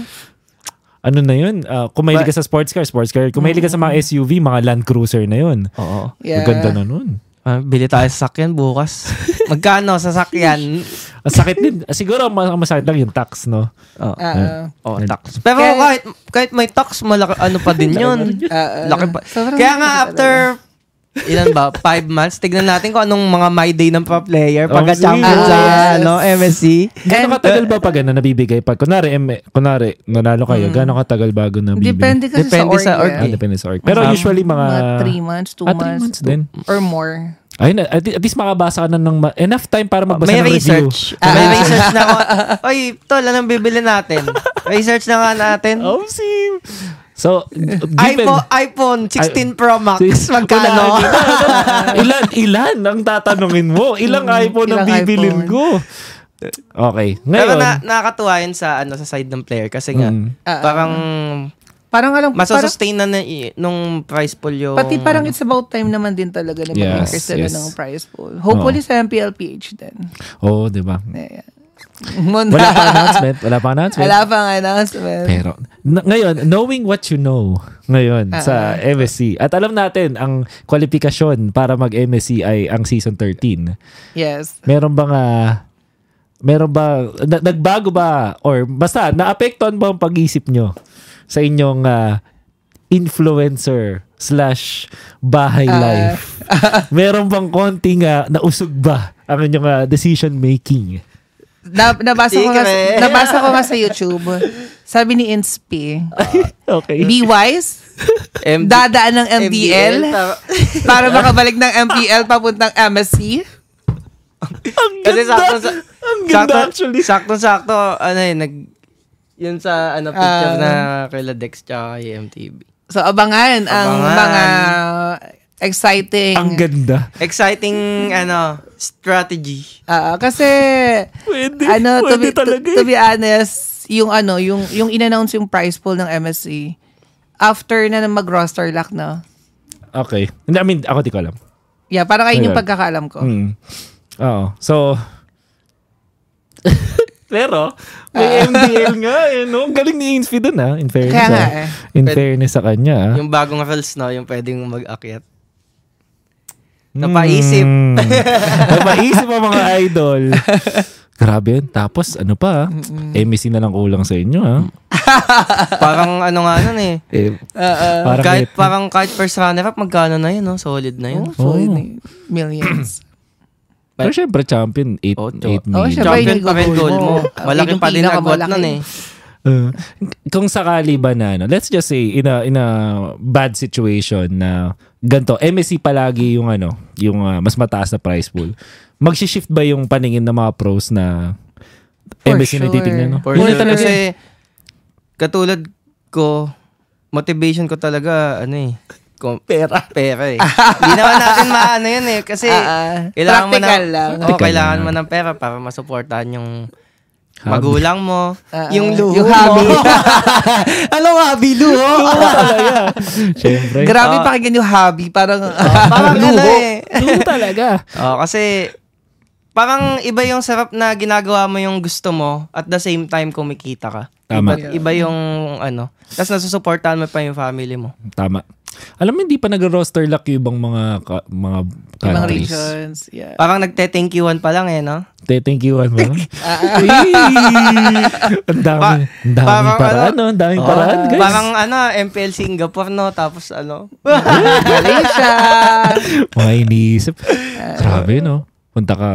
Ano na yun? Ah, kung mahilig ka sa sports car, sports car. Kung mahilig ka sa mga SUV, mga Land Cruiser na yun. Oo. Yeah. Ang ganda na nun. Ah, bili tayo sa sakyan bukas. (laughs) Magkano sa sakyan? Ang sakit din. Siguro, mas ang masakit lang yung tax, no? Oo. Ah, Oh, tax. Pero Kaya- kahit kahit may tax, malaki ano pa din (laughs) 'yun. ah, ah. Laki pa. Kaya nga after ilan ba? (laughs) Five months. Tignan natin kung anong mga my day ng pa player Oh, pagka-champion sige. sa Ah, yes. ano, MSC. Gano'ng katagal ba pag ano, nabibigay? Pag, kunwari, em, kunwari, nanalo kayo, gano'ng katagal bago nabibigay? Depende kasi Depende sa sa org. org. Ah, depende sa org. Pero Um, usually mga... Mga 3 months, 2 Ah, months. three months two- din. Or more. Ayun, at, at least makabasa ka na ng ma- enough time para magbasa May ng review. research. (laughs) May Ah. research na ako. (laughs) Oy, tol, anong bibili natin? research na nga natin. Oh, sim. So, given... iPhone, iPhone 16 Pro Max. Magkano? (laughs) ilan, ilan ang tatanungin mo? Ilang iPhone ang bibilin iPhone? ko? Okay. Pero Ngayon, na, nakakatuwa yun sa, ano, sa side ng player kasi nga, Mm. Ah, ah. parang Parang alam, parang, masasustain na, na nung price pool yung... pati parang it's about time naman din talaga na Yes, mag-increase yes. ng price pool. Hopefully sa MPLPH din. oh, di ba? Yeah. (laughs) Muna. Wala pa announcement. Wala pa announcement. Wala pang announcement. Pero, na- ngayon, knowing what you know ngayon Ah, sa MSC, at alam natin, ang kwalifikasyon para mag-MSC ay ang season 13. Yes. Meron ba nga, meron ba, na- nagbago ba, or basta, naapektuhan ba ang pag-isip nyo sa inyong ah, influencer slash bahay Ah. life? (laughs) meron bang konting uh, nausog ba ang inyong ah, decision making? Na, nabasa ko nga, nabasa ko nga (laughs) sa YouTube. Sabi ni Inspi, (laughs) Okay. be wise, MD, dadaan ng MDL, tama. para makabalik ng MPL papuntang MSC. ang Kasi sakto sa... ang ganda sakto, actually. Sakto-sakto, ano yun, nag... Yun sa, ano, picture Ah. na kay Dex tsaka kay MTV. So, abangan, ang Abangan. mga exciting... Ang ganda. Exciting, ano, strategy. Ah, kasi, Pwede. ano, to be, pwede to, talaga to eh. be honest, yung ano, yung, yung in-announce yung prize pool ng MSC, after na mag-roster lock na. Okay. Hindi, I mean, ako di ko alam. Yeah, parang ayun yung pagkakaalam ko. Mm. Oo. So, pero, may MDL nga eh, no? Ang galing ni Inspi dun ah, in fairness. Kaya nga ah. eh. In Pwede- fairness sa kanya ah. Yung bagong rules, no, yung pwedeng mag-akyat. Napaisip. Mm. (laughs) Napaisip ang mga idol. (laughs) Grabe yun. Tapos, ano pa ah, MSC na lang kulang sa inyo ah. (laughs) parang ano nga nun eh. Eh, Oo. parang kahit, may- parang kahit first runner-up, magkano na yun, no? Solid na yun. Oh, so, yun eh, millions. Pero syempre, champion, 8, Ocho. 8 Oh, million. syempre. Champion pa rin goal mo. Malaki pa din nagwat nun eh. Uh, kung sakali ba na, ano, let's just say, in a, in a bad situation na ganito, MSC palagi yung ano, yung uh, mas mataas na price pool. Magsi-shift ba yung paningin ng mga pros na For MSC na sure. titignan? No? For Yun na sure. talaga. Kasi, katulad ko, motivation ko talaga, ano eh, kom- pera. (laughs) Pera eh. (laughs) Hindi naman natin maano yun eh. Kasi, ah. kailangan mo ng, lang. Practical kailangan lang. mo ng pera para masuportahan yung Hobby. magulang mo, Ah, yung luho Yung mo. (laughs) hobby. Ano hobby? Luho? talaga. Syempre. Grabe Ah. pakinggan yung hobby. Parang, Parang ano eh. True talaga. Oh, kasi parang iba yung sarap na ginagawa mo yung gusto mo at the same time kumikita ka. Tama. Iba, iba yung ano. Tapos nasusuportahan mo pa yung family mo. Tama. Alam mo, hindi pa nag-roster lock yung ibang mga ka- mga ibang countries. regions. Yeah. Parang nagte-thank you pa lang eh, no? Thank you, ano? Ah, (laughs) Uy! Ang dami. Pa- Ang daming parang paraan, ano, no? Ang daming Oh, paraan, guys. Parang ano, MPL Singapore, no? Tapos ano? (laughs) Malaysia. mga iniisip. Grabe, no? Punta ka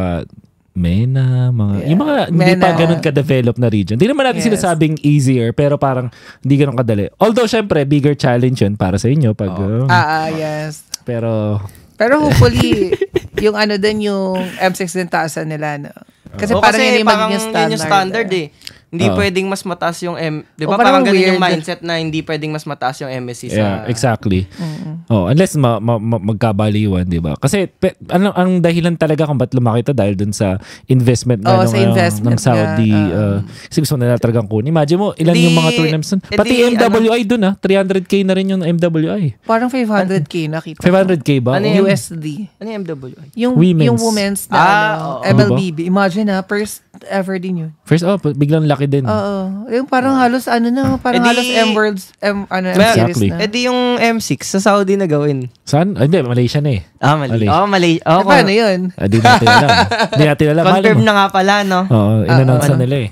MENA, mga, yung mga hindi pa MENA. ganun ka-develop na region. Hindi naman natin Yes. sinasabing easier, pero parang hindi ganun kadali. Although, syempre, bigger challenge yun para sa inyo. Pag, uh, ah, ah, yes. pero, Pero hopefully, (laughs) yung ano din yung M6 din taasan nila, no? Kasi Oo, parang yun yung parang magiging yun standard. yung standard eh. Hindi Oo. pwedeng mas mataas yung M... Di ba O, parang parang ganun yung mindset na hindi pwedeng mas mataas yung MSC sa... yeah, exactly. Mm-mm. Oh, unless ma, ma, ma- magkabaliwan, 'di ba? Kasi pe, ano ang dahilan talaga kung ba't lumaki ito dahil dun sa investment nga Oo, nung, sa ano, investment ng Saudi. nga, uh, kasi gusto nila talagang kunin. Imagine mo, ilan Di- yung mga tournaments eh, Pati di, MWI dun ah. 300k na rin yung MWI. Parang 500k nakita. ko. 500k ba? Ano Oh. yun? USD. Ano yung MWI? Yung Women's. yung women's na Ah, ano, oo. MLBB. Imagine ha, first ever din yun. First, oh, biglang laki din. Oo. Yung parang halos ano na, parang Eh di- halos M-Worlds, M, ano, M Well, series Exactly. na. Eh di yung M6 sa Saudi na gawin. Saan? Ah, hindi, Malaysia na eh. Ah, mali. Mali. Oh, mali. Eh, Oh, paano yun? Ah, di natin alam. (laughs) Di natin alam. Malay Confirm mo. na nga pala, no? Oo, in-announce Ah, na nila eh.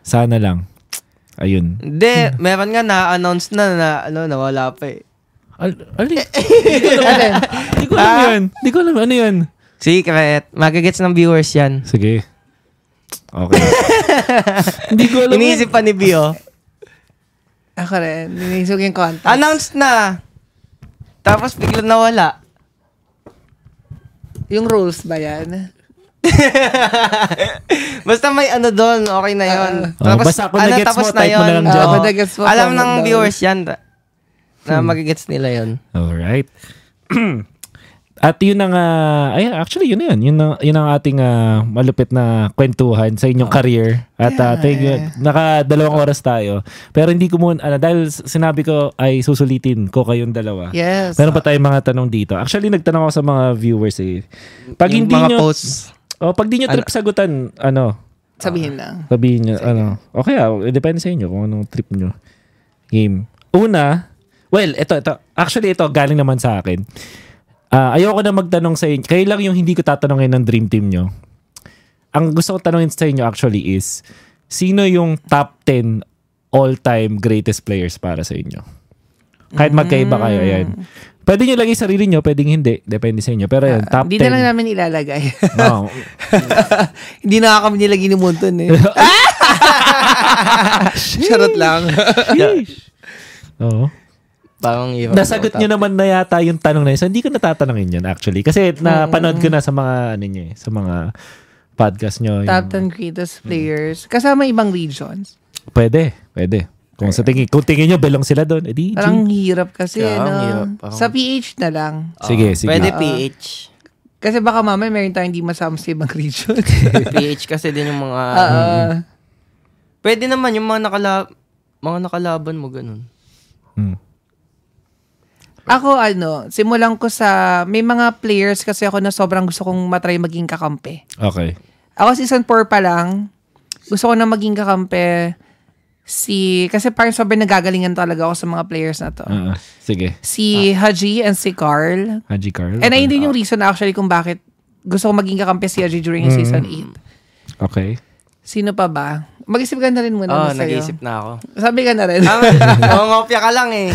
Sana lang. Ayun. Hindi, meron nga na-announce na na ano, nawala pa eh. Al ali. (laughs) Hindi ko alam yun. Hindi ko alam. Ano yun? Secret. Magagets ng viewers yan. Sige. Okay. (laughs) Hindi ko alam. Iniisip pa ni Bio. Ako rin, ninisog yung contact. Announced na. Tapos biglang nawala. Yung rules ba yan? (laughs) Basta may ano doon, okay na yun. Oh, basta kung mo, type mo na lang dyan. kung nagets mo, Alam ng viewers yan. Na Hmm. magagets nila yun. Alright. (clears throat) At yun ang, ah, ay, actually, yun yun. Yun ang, yun ang ating ah, malupit na kwentuhan sa inyong career. At ah, Yeah. thank you. naka dalawang oras tayo. Pero hindi ko muna, ano, dahil sinabi ko ay susulitin ko kayong dalawa. Yes. Meron pa tayong mga tanong dito. Actually, nagtanong ako sa mga viewers eh. Pag Yung hindi mga nyo, posts. oh, pag di nyo trip sagutan, ano, Sabihin lang. Sabihin nyo, ano. Okay, ah, depende sa inyo kung anong trip nyo. Game. Una, well, ito, ito. Actually, ito, galing naman sa akin. Ah, ayoko na magtanong sa inyo. Kayo lang yung hindi ko tatanungin ng dream team nyo. Ang gusto ko tanongin sa inyo actually is, sino yung top 10 all-time greatest players para sa inyo? Kahit magkaiba kayo, ayan. Pwede nyo lagay sarili nyo, pwedeng hindi. Depende sa inyo. Pero ayan, top Hindi 10. na lang namin ilalagay. Oo. (laughs) Hindi na kami nilagay ni Munton eh. (laughs) (laughs) Charot lang. Oo. Parang hirap. Nasagot nyo naman na yata yung tanong na yun. So, hindi ko natatanungin yun actually. Kasi napanood ko na sa mga, ano nyo eh, sa mga podcast nyo. yung- Top 10 greatest players. Kasama ibang regions. Pwede, pwede. Kung sa tingin, kung tingin nyo, belong sila doon, edi. Parang hirap kasi, ang no? hirap. Parang- Sa PH na lang. Sige, sige. Pwede Ah. PH. Kasi baka mamaya meron tayong hindi masama sa ibang region. (laughs) PH kasi din yung mga... Ah, Pwede naman yung mga nakala mga nakalaban mo ganun. Hmm. Ako, ano, simulan ko sa, may mga players kasi ako na sobrang gusto kong matry maging kakampi. Okay. Ako season 4 pa lang, gusto ko na maging kakampi si, kasi parang sobrang nagagalingan talaga ako sa mga players na to. Ah, sige. Si Haji and si Carl. Haji Carl. And ayun din yung reason actually kung bakit gusto ko maging kakampi si Haji during yung season 8. Okay. Sino pa ba? Mag-isip ka na rin muna. Oo, na sa'yo. nag-iisip na ako. Sabi ka na rin. Ah, (laughs) Mangopya ka lang eh.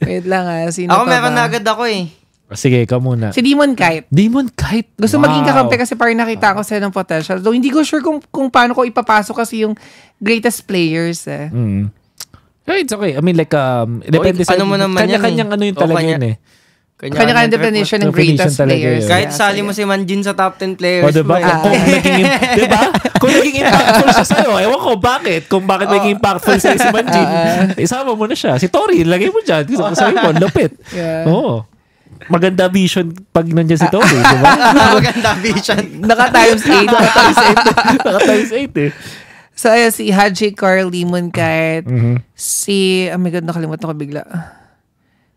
Wait lang ah. Sino Ako pa meron ba? na agad ako eh. Sige, ikaw muna. Si Demon Kite. Demon Kite. Gusto Wow. maging kakampi kasi parang nakita ko sila ng potential. So, hindi ko sure kung, kung paano ko ipapasok kasi yung greatest players eh. Mm. Yeah, it's okay. I mean, like, um, depende sa... ano mo naman yan Kanya-kanyang eh. ano yung O, talaga kanya- yun eh. Kanya-kanya definition ng definition greatest talaga players. yun. Kahit Yeah, sali so, mo yeah. si Manjin sa top 10 players O, diba? mo. eh. Kung, naging, (laughs) diba? Kung naging impactful siya sa'yo, ewan ko bakit. Kung bakit naging impactful sa'yo si Manjin, (laughs) isama mo na siya. Si Tori, lagay mo dyan. Sabi mo, lupit. Yeah. Oo. Maganda vision pag nandiyan si Tori, di ba? (laughs) Maganda vision. Naka times 8. Naka times 8. Naka times 8 eh. So, ayan, si Haji Carl Limon Kite. Mhm. Si, oh my God, nakalimutan ko bigla.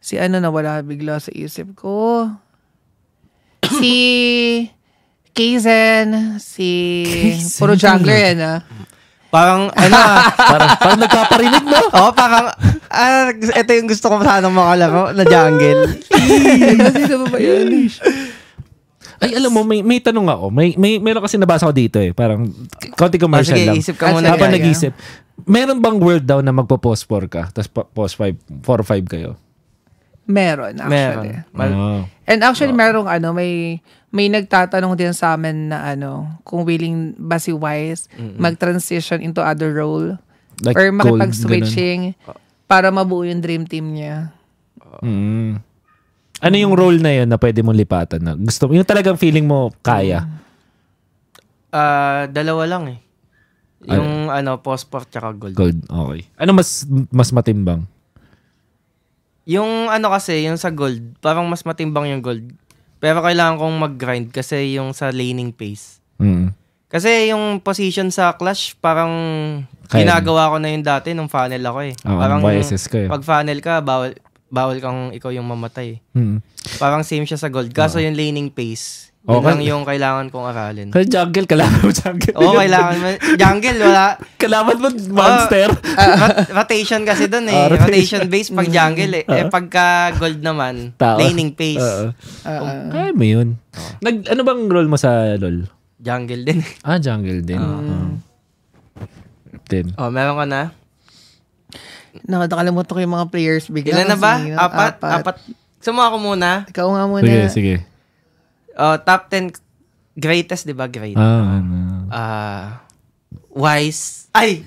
Si ano nawala bigla sa isip ko. Si Kaizen, si puro jungler yan ah. Parang, ano ah. (laughs) Parang, parang nagpaparinig mo. Oo, parang, ah, ito yung gusto ko sanang makalaro na jungle. Sino (laughs) ba ba yun? Ay, alam mo, may, may tanong ako. May, may, meron kasi nabasa ko dito eh. Parang, konti Oh, commercial sige, lang. isip ka Ah, muna. Habang nag-isip, meron bang world daw na magpo-post 4 ka? Tapos po- post 5, 4 or 5 kayo? Meron, actually. Meron. Mal- Oh. And actually, merong ano, may may nagtatanong din sa amin na ano, kung willing ba si Wise mag-transition into other role Like or gold, makipag-switching para mabuo yung dream team niya. Mm. Ano yung role na yun na pwede mong lipatan na gusto mo? Yung talagang feeling mo kaya. Ah, dalawa lang eh. Yung ano, post-port tsaka gold. Gold. Okay. Ano mas mas matimbang? Yung ano kasi, yung sa gold, parang mas matimbang yung gold. Pero kailangan kong mag-grind kasi yung sa laning pace. Mm. Kasi yung position sa Clash, parang Kaya ginagawa ko na yung dati nung funnel ako eh. Oo, parang ka eh. pag funnel ka, bawal, bawal kang ikaw yung mamatay. eh. Mm. Parang same siya sa gold. Kaso yung laning pace, yun Okay. lang yung kailangan kong aralin. Kaya jungle, kalaban mo jungle. Oo, kailangan. mo- Jungle, wala. Kalaban mo monster. Rot- rotation kasi doon eh. Ah, rotation. rotation base pag jungle eh. Eh pagka gold naman, Tao. laning (laughs) pace. Oo. Ah, Kaya mo yun. Nag, ano bang role mo sa LoL? Jungle din. (laughs) Ah, jungle din. Oo. Din. oh, meron ka na? Naku, nakalimutan ko yung mga players bigla. Ilan na ba? Sino? Apat? Apat. Suma ako muna. Ikaw nga muna. Sige, sige. Oh, top 10 greatest, di ba? Great. Ah, ano. Ah, wise. (laughs) Ay!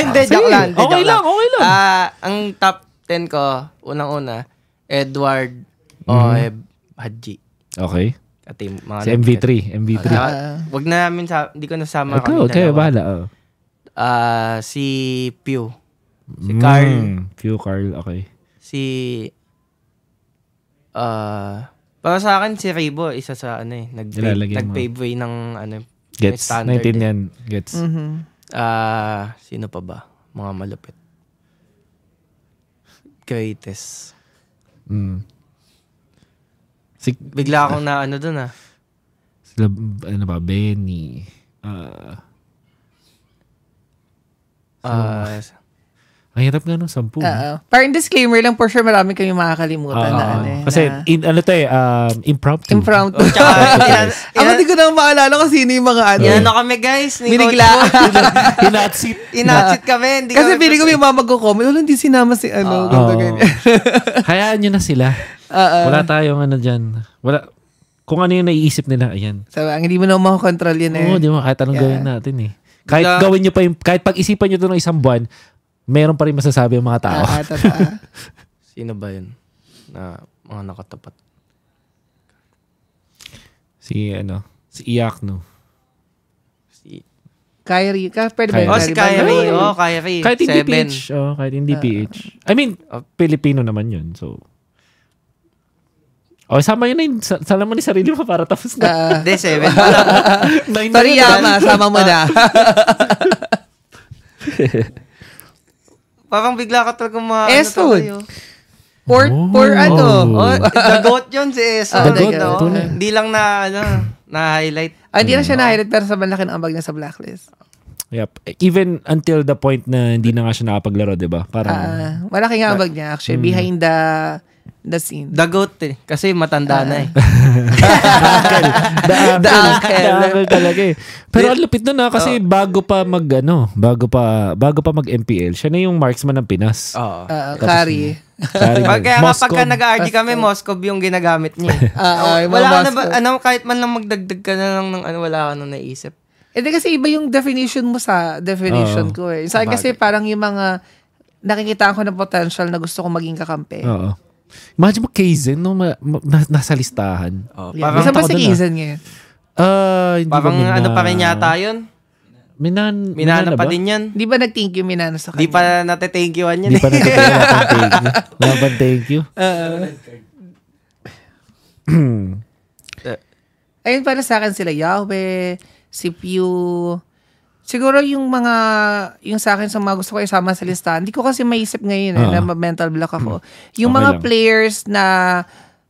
Hindi, joke lang. Hindi, Okay joke lang, okay lang. Ah, ang top 10 ko, unang-una, Edward Oeb Hadji. Okay. At yung mga Si MV3. MV3. Ah, wag na namin sa, hindi ko nasama Ikaw, kayo, dalawa. bahala. Oh. Ah, si Pew. Si Carl. Mm, Few Carl, okay. Si, ah, Para sa akin, si Rebo, isa sa ano eh, nag nag-pave way ng ano, Gets. standard eh. 19 yan. Gets. Mhm. Ah, sino pa ba? Mga malupit. Greatest. Mm. Si, Bigla akong na ano dun ah. sila, ano ba, Benny. Ah, Ah, ang hirap nga nung sampu. Oo. Parang disclaimer lang, for sure marami kami makakalimutan na ano eh. Kasi, na, in, ano to eh, um, impromptu. impromptu. oh, tsaka, inan, Ako di ko na maalala kung sino yung mga ano. inan kami guys. Ni Binigla. (laughs) Hinatsit. Inatsit kami. Hindi Kasi kami feeling ko may mama comment, wala hindi sinama si ano, ganito, ganyan. (laughs) Hayaan nyo na sila. Oo. Wala tayong ano dyan. Wala. Kung ano yung naiisip nila, ayan. So, ang hindi mo na makakontrol yun eh. Oo, di mo kahit anong Yeah. gawin natin eh. Kahit Bigla- gawin nyo pa yung, kahit pag-isipan nyo ito ng isang buwan, meron pa rin masasabi ang mga tao. Ah, totoo. (laughs) Sino ba yun? Na mga nakatapat. si, ano, si Iyak, no? Si, Kyrie. Ka, pwede ba yung oh, si Kyrie. Oh, Kyrie. Kahit hindi Seven. PH. Oh, kahit hindi Ah. PH. I mean, Oh. Pilipino naman yun. So, Oh, sama yun na yun. Sa- Sala mo ni sarili mo para tapos na. Ah, Hindi, seven. (laughs) Nine na sorry, yun, ah. Yama. Sama mo na. (laughs) Parang bigla ka talaga mga... Eston. Ano, For, Oh. for ano? oh, (laughs) the goat yun si Eston. Oh, the goat, no? tunay. Hindi lang na, ano, na-highlight. Ah, hindi na siya na-highlight pero sa malaki ng ambag niya sa blacklist. Yep. Even until the point na hindi na nga siya nakapaglaro, di ba? Parang, Ah, malaki nga ambag niya actually behind the the scene. The goat eh. Kasi matanda na eh. (laughs) the uncle. The uncle. The uncle talaga eh. Pero ang lupit nun na kasi bago pa mag, ano, bago pa, bago pa mag MPL, siya na yung marksman ng Pinas. Oo. Ah, Kari. Kari Pag, kaya nga Moscow. pagka nag-RG kami, Moskov yung ginagamit niya. (laughs) Ah, ah, yung mga wala ka na ba, ano, kahit man lang magdagdag ka na lang ng ano, wala ka nang naisip. Eh di kasi iba yung definition mo sa definition Oo. ko eh. Sa akin kasi parang yung mga nakikita ko ng potential na gusto kong maging kakampi. Oo. Imagine mo Kaizen no, ma, ma- na- nasa listahan. Oh, Yeah. parang, Saan ba ako si dun, ah. Ngayon? Ah, hindi parang ba ano pa rin yata yun. Minan, Minana minana pa ba? din yan. Di ba nag-thank you minano sa kanya? Di pa nate-thank youan yun Hindi eh. pa natin wala pang thank you. Wala pang thank you. (laughs) (clears throat) Ayun para sa akin sila Yahweh, si Pew. Siguro yung mga, yung sa akin sa mga gusto ko isama sa listahan, hindi ko kasi maisip ngayon eh, Oo. na mental block ako. Yung Okay mga lang. players na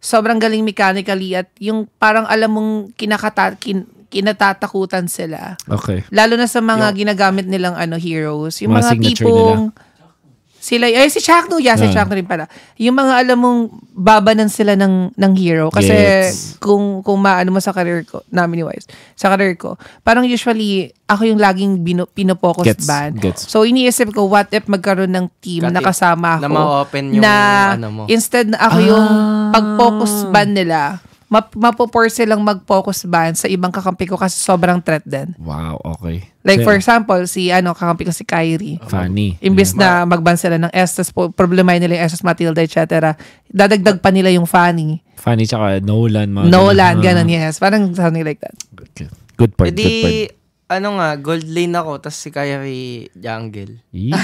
sobrang galing mechanically at yung parang alam mong kinakata, kin, kinatatakutan sila. Okay. Lalo na sa mga ginagamit nilang ano heroes. Yung Mga mga, tipong sila, ay si Shaq no, yeah, si Ah. Shaq rin pala. Yung mga alam mong babanan sila ng ng hero kasi Gets. kung kung maano mo sa career ko, namin ni Wise, sa career ko, parang usually ako yung laging bino, pinopokus Gets, ban. gets. So iniisip ko what if magkaroon ng team Got na it. kasama ako Na ma-open yung na ano mo. instead na ako yung Ah. pag-focus ban nila, map, mapopor silang mag-focus ban sa ibang kakampi ko kasi sobrang threat din. Wow, okay. Like So, for example, si ano kakampi ko si Kyrie. funny. Imbis na magban sila ng Estes, po- problemahin nila yung Estes Matilda, etc. Dadagdag pa nila yung Fanny. Funny tsaka Nolan. Mga Nolan, ganun. ganun, yes. Parang something like that. Okay. Good point, Edi, good point. ano nga, gold lane ako, tapos si Kyrie jungle. (laughs)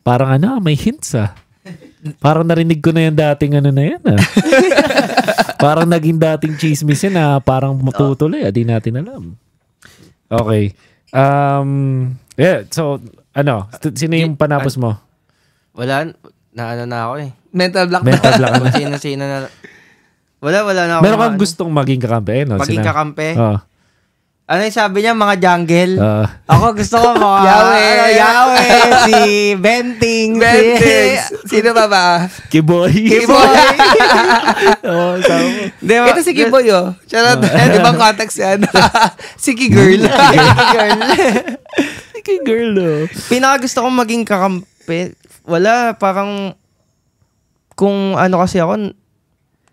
Parang ano, may hints ah. Parang narinig ko na yung dating ano na yan ah. (laughs) parang naging dating chismis yan ah. Parang matutuloy ah. Di natin alam. Okay. Um, yeah, so, ano, sino yung panapos mo? Wala, na ano na ako eh. Mental block. Mental block (laughs) Kung ano? sino-sino na. Wala, wala na ako. Meron kang mga gustong maging kakampi? Ano? ano, Maging Sina- kakampi. Oo. Ano yung sabi niya? Mga jungle. Ah. ako gusto ko mga... (laughs) Yahweh. ano, Yahweh. si Benting. Bentix. (laughs) Sino ba ba? Kiboy. Kiboy. (laughs) Oo, sabi mo. Di ba? Ito si Kiboy, oh. Charot. Ah. Ibang context yan. si Girl. Girl. Sige, girl, oh. Pinaka gusto kong maging kakampi. Wala, parang... Kung ano kasi ako,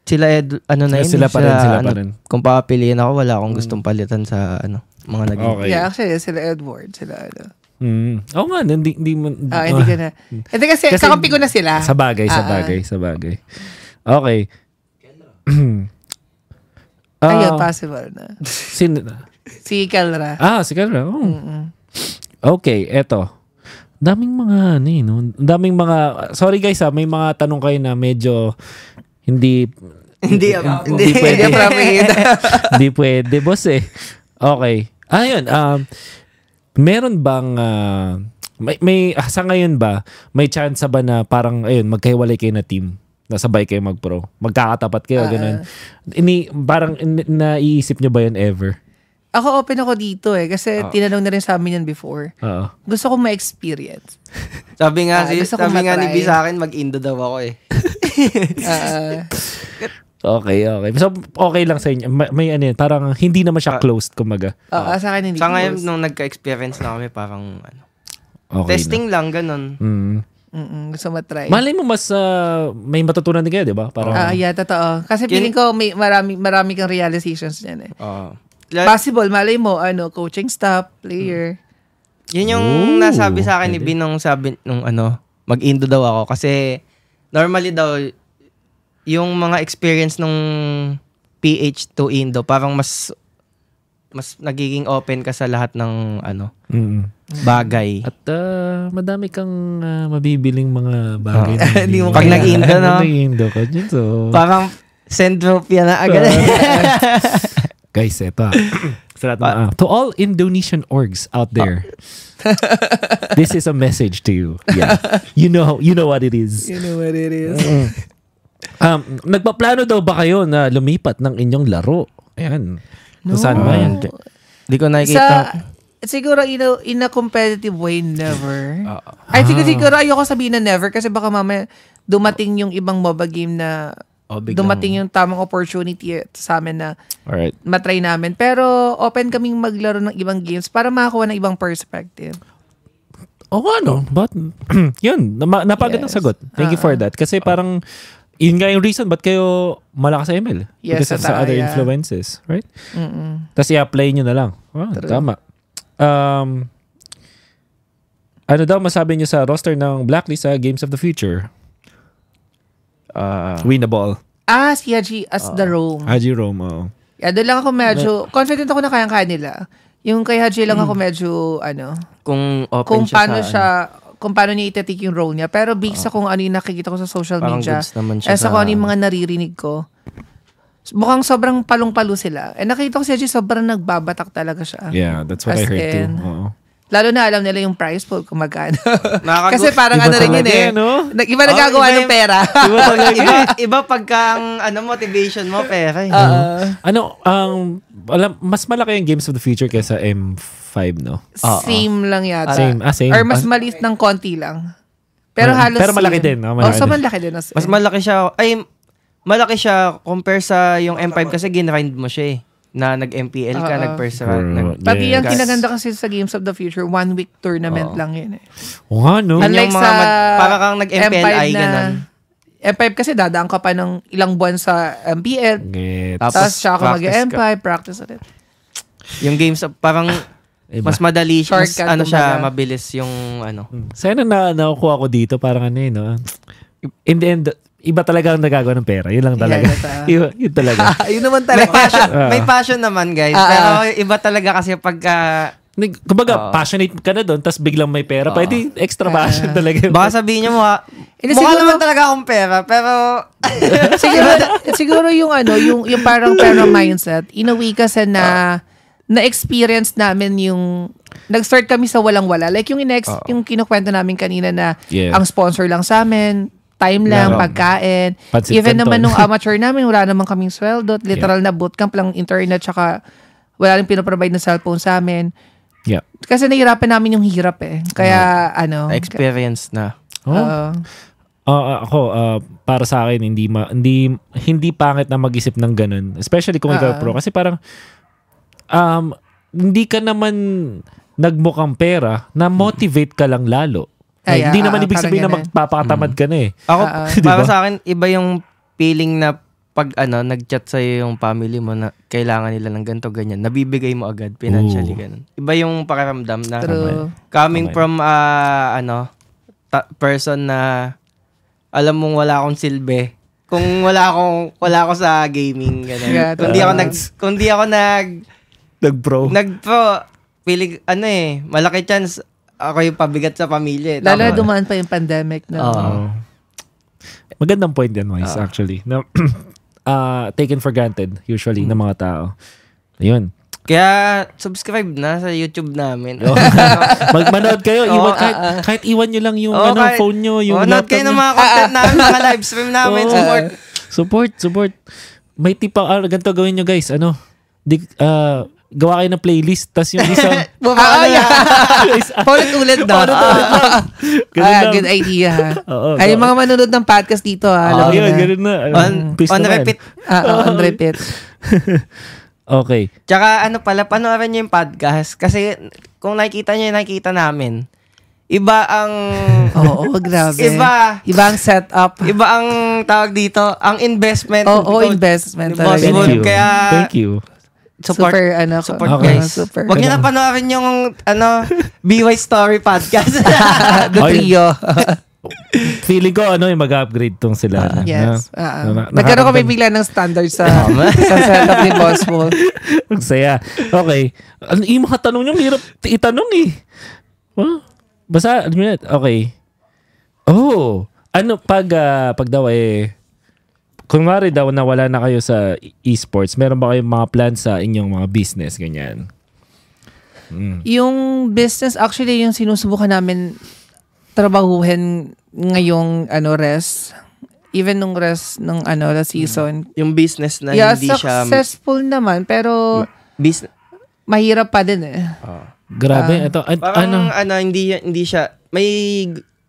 sila ed, ano na yun. Sila pa rin, sila pa ano, rin. Kung papapiliin ako, wala akong gustong palitan sa ano, mga naging. Okay. Yeah, actually, sila Edward. Sila, ano. Mm. Oo nga, hindi, hindi mo... Ah, hindi ko na. (laughs) Hindi kasi, Kasi- kakampi ko na sila. Sa bagay, sa Ah, ah. bagay, sa bagay. Okay. (clears throat) Ayun, Ah, possible na. sin- Si Kelra. ah, si Kalra. Oh. Okay, eto. Daming mga, ano eh, no? Daming mga, sorry guys ah, may mga tanong kayo na medyo hindi Hindi, hindi pwede. Hindi appropriate. (laughs) Hindi pwede, boss eh. Okay. Ayun, um, meron bang, ah, may, may, ah, sa ngayon ba, may chance ba na parang, ayun, magkahiwalay kayo na team? Nasabay kayo mag-pro? Magkakatapat kayo, Ah. ganun. Ini, parang in- naiisip nyo ba yun ever? ako open ako dito eh. Kasi Ah. tinanong na rin sa amin yan before. Oo. Gusto ko ma-experience. Sabi nga, Ah, si, sabi nga ni. B sa akin, mag-indo daw ako eh. (laughs) Ah, Okay, okay. So, okay lang sa inyo. May, may ano yun, parang hindi naman siya Ah. closed, kumaga. oo, sa akin hindi Sa ngayon, nung nagka-experience na kami, parang ano, Okay testing lang, ganun. Na. Mm. Mm-mm, gusto matry. Malay mo mas ah, may matutunan din kayo, di ba? Parang, Ah, yeah, totoo. Kasi Yun- feeling ko may marami, marami kang realizations niyan eh. Oo. La- Possible, malay mo, ano, coaching staff, player. Yun yung Ooh, nasabi sa akin ni pwede. B nung sabi nung ano, mag-indo daw ako kasi normally daw yung mga experience nung PH to Indo parang mas mas nagiging open ka sa lahat ng ano mm. bagay. At ah, madami kang ah, mabibiling mga bagay. Na (laughs) Hindi mo Pag nag-indo, no? Pag nag-indo ka dyan, so... Parang Centropia na agad. (laughs) Guys, eto. Ah. Sa lahat ng mga- to all Indonesian orgs out there, (laughs) this is a message to you. Yeah. (laughs) You know, you know what it is. You know what it is. Um, nagpaplano daw ba kayo na lumipat ng inyong laro? Ayan. Kung saan ba yan? Di ko Sa, nakikita. siguro in a, in a competitive way, never. Ah. I think siguro ayoko sabihin na never kasi baka mamaya dumating yung ibang MOBA game na O, biglang- dumating yung tamang opportunity sa amin na Alright. matry namin. Pero open kaming maglaro ng ibang games para makakuha ng ibang perspective. O ano? But, (clears throat) yun. Napagandang Yes. sagot. Thank you for that. Kasi parang, yun nga yung reason ba't kayo malakas sa ML. Yes, Because of sa other yeah. influences. Right? Mm-mm. Tapos i-apply nyo na lang. True. tama. Um, ano daw masabi nyo sa roster ng Blacklist sa Games of the Future? Ah, Winnable. Ah, si Haji as the Rome. Haji Rome, oo. Yeah, doon lang ako medyo, confident ako na kayang-kaya nila. Yung kay Haji lang ako medyo, ano, kung open kung siya paano sa, siya, kung paano niya itatik yung role niya. Pero based sa kung ano yung nakikita ko sa social Parang media, goods naman siya eh, sa kung ano yung mga naririnig ko, mukhang sobrang palong-palo sila. Eh, nakita ko si Haji sobrang nagbabatak talaga siya. Yeah, that's what I As heard too. in, Oo. Lalo na alam nila yung price pool kung magkano. Kasi parang Iba ano rin yun eh. no? Iba Oh, nagagawa iba ng pera. (laughs) Iba, (laughs) iba pagka ang ano, motivation mo, pera eh. Oo. ano, ang alam, mas malaki yung Games of the Future kaysa M5, no? Oo. same lang yata. Same, ah, same. Or mas Ah. maliit ng konti lang. Pero Ah, halos pero malaki same. din, Oh, malaki so din. malaki din. as- Mas malaki siya, ay, malaki siya compare sa yung M5 kasi ginrind mo siya eh. Na nag-MPL ka. Bro, Nag- Pati Yes. yung kinaganda kasi sa Games of the Future, one week tournament Oo. lang yun eh. Oo nga, no? Unlike yung mga sa mag- para kang nag-MPLI, M5 na- ganun. M5 kasi dadaan ka pa ng ilang buwan sa MPL. Gets. Tapos, Tapos siya ako practice mag-M5, practice ulit. yung games, parang Iba. mas madali siya, mas, ano siya, mabilis yung ano. Sana na nakukuha ko dito, parang ano yun, no? In the end, iba talaga ang nagagawa ng pera. Yun lang talaga. Yeah, yun, (laughs) yun, yun talaga. (laughs) Yun naman May talaga. passion, Ah. may passion naman guys. Ah, pero ah. iba talaga kasi pagka, Kumbaga, Oo. passionate ka na doon, tapos biglang may pera. Pwede extra passion talaga. yun. baka sabihin niyo mo ha, Hindi, mukha siguro- naman talaga akong pera, pero (laughs) siguro, siguro yung ano, yung, yung parang pera mindset, in a way kasi na, na-experience namin yung, nag-start kami sa walang-wala. Like yung, inex, Oo. yung kinukwento namin kanina na, Yeah. ang sponsor lang sa amin, time lang, Laro. pagkain. Pansit Even Canton. naman nung (laughs) amateur namin, wala naman kaming sweldo. Literal na bootcamp lang, internet, tsaka wala rin pinaprovide na cellphone sa amin. Yeah. Kasi nahirapan namin yung hirap eh. Kaya, ano. experience na. Oh. oo. Ah, ako, ah, para sa akin, hindi, ma, hindi, hindi pangit na mag-isip ng ganun. Especially kung ikaw Ah. pro. Kasi parang, um, hindi ka naman nagmukhang pera, na motivate ka lang lalo. Ay, hindi naman ah, ibig parang sabihin na magpapakatamad ka na eh. Ako, Ah, ah. para Diba? sa akin, iba yung feeling na pag ano, nag-chat sa'yo yung family mo na kailangan nila ng ganito, ganyan, nabibigay mo agad financially, Ooh. ganun. Iba yung pakiramdam na True. coming Okay. from, ah, ano, ta- person na alam mong wala akong silbi. Kung wala akong, wala ako sa gaming, ganun. Yeah, kung di ako nag, kung di ako nag, Nag-pro. nag-pro, feeling, ano eh, malaki chance ako yung pabigat sa pamilya. eh. Lalo dumaan pa yung pandemic na. Oo. Magandang point yan, Wise, actually. Na, uh, (clears throat) taken for granted, usually, ng mga tao. Ayun. Kaya, subscribe na sa YouTube namin. (laughs) Magmanood kayo. Oo, Iwan, ah, kahit, ah. kahit iwan nyo lang yung Oo, ano, kahit- phone nyo, yung oh, note kayo laptop ng mga content namin, mga live stream (laughs) namin. Oo. Support. Support, support. May tip pa, ah, ganito gawin nyo guys, ano, di, ah, gawa kayo ng playlist, tas yung isang, (laughs) (laughs) Ah, yeah. guys, ah, Paulit-ulit (laughs) na. ganun Ah, lang. good idea. ha. Oo, Ay, yung mga manonood ng podcast dito, ha. Oh, alam mo yun, na. ganun na. On, Peace on naman. repeat. Ah, ah, on repeat. Okay. Tsaka ano pala, panoorin nyo yung podcast. Kasi kung nakikita nyo yung nakikita namin, iba ang... Oo, grabe. Iba. Iba ang setup. Iba ang tawag dito, ang investment. Oo, investment talaga. Thank Good, you. kaya- Thank you. Support. Super, ano, Support oo, guys. Super. Huwag nyo na panoorin yung ano, (laughs) BY Story podcast. (laughs) The trio. (laughs) Feeling ko, ano, yung mag-upgrade tong sila. na- yes. na- Ah, na-. Nagkaroon kami bigla ng standard sa, sa setup ni Boss Mo. Ang saya. Okay. Ano, yung mga tanong nyo, hirap itanong eh. Huh? Basta, ano yun? Okay. Oh. Ano, pag, ah, pag daw eh, kung mari daw na wala na kayo sa esports, meron ba kayong mga plans sa inyong mga business, ganyan? Mm. Yung business, actually, yung sinusubukan namin trabahuhin ngayong ano res even nung res ng ano la season yung business na yeah hindi siya... successful naman pero Business, mahirap pa din eh Grabe. ito, an- parang ano? ano, hindi, hindi siya... May...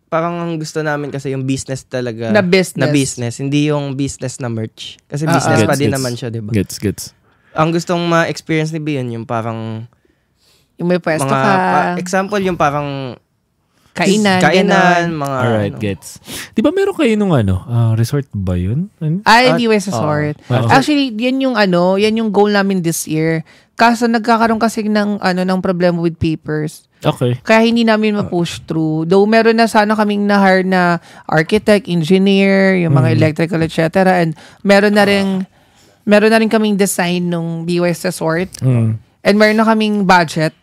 Parang ang gusto namin kasi yung business talaga. Na business. Na business. Hindi yung business na merch. Kasi Ah, business ah. pa din Gets, naman gets. siya, di ba? Gets, gets. Ang gustong ma-experience ni Bion, yung parang... yung may pwesto mga, ka pa- example, yung parang... kainan Kainan, ganon. mga... Alright, ano. gets. Di ba meron kayo nung ano, ah, resort ba yun? Ano? ay Ah, hindi West Resort Oo. actually yan yung ano yan yung goal namin this year kaso nagkakaroon kasi ng ano ng problema with papers Okay. Kaya hindi namin ma-push through. Though meron na sana kaming na-hire na architect, engineer, yung mga electrical, etc. And meron na rin, meron na rin kaming design nung BYS Resort. Mm. And meron na kaming budget.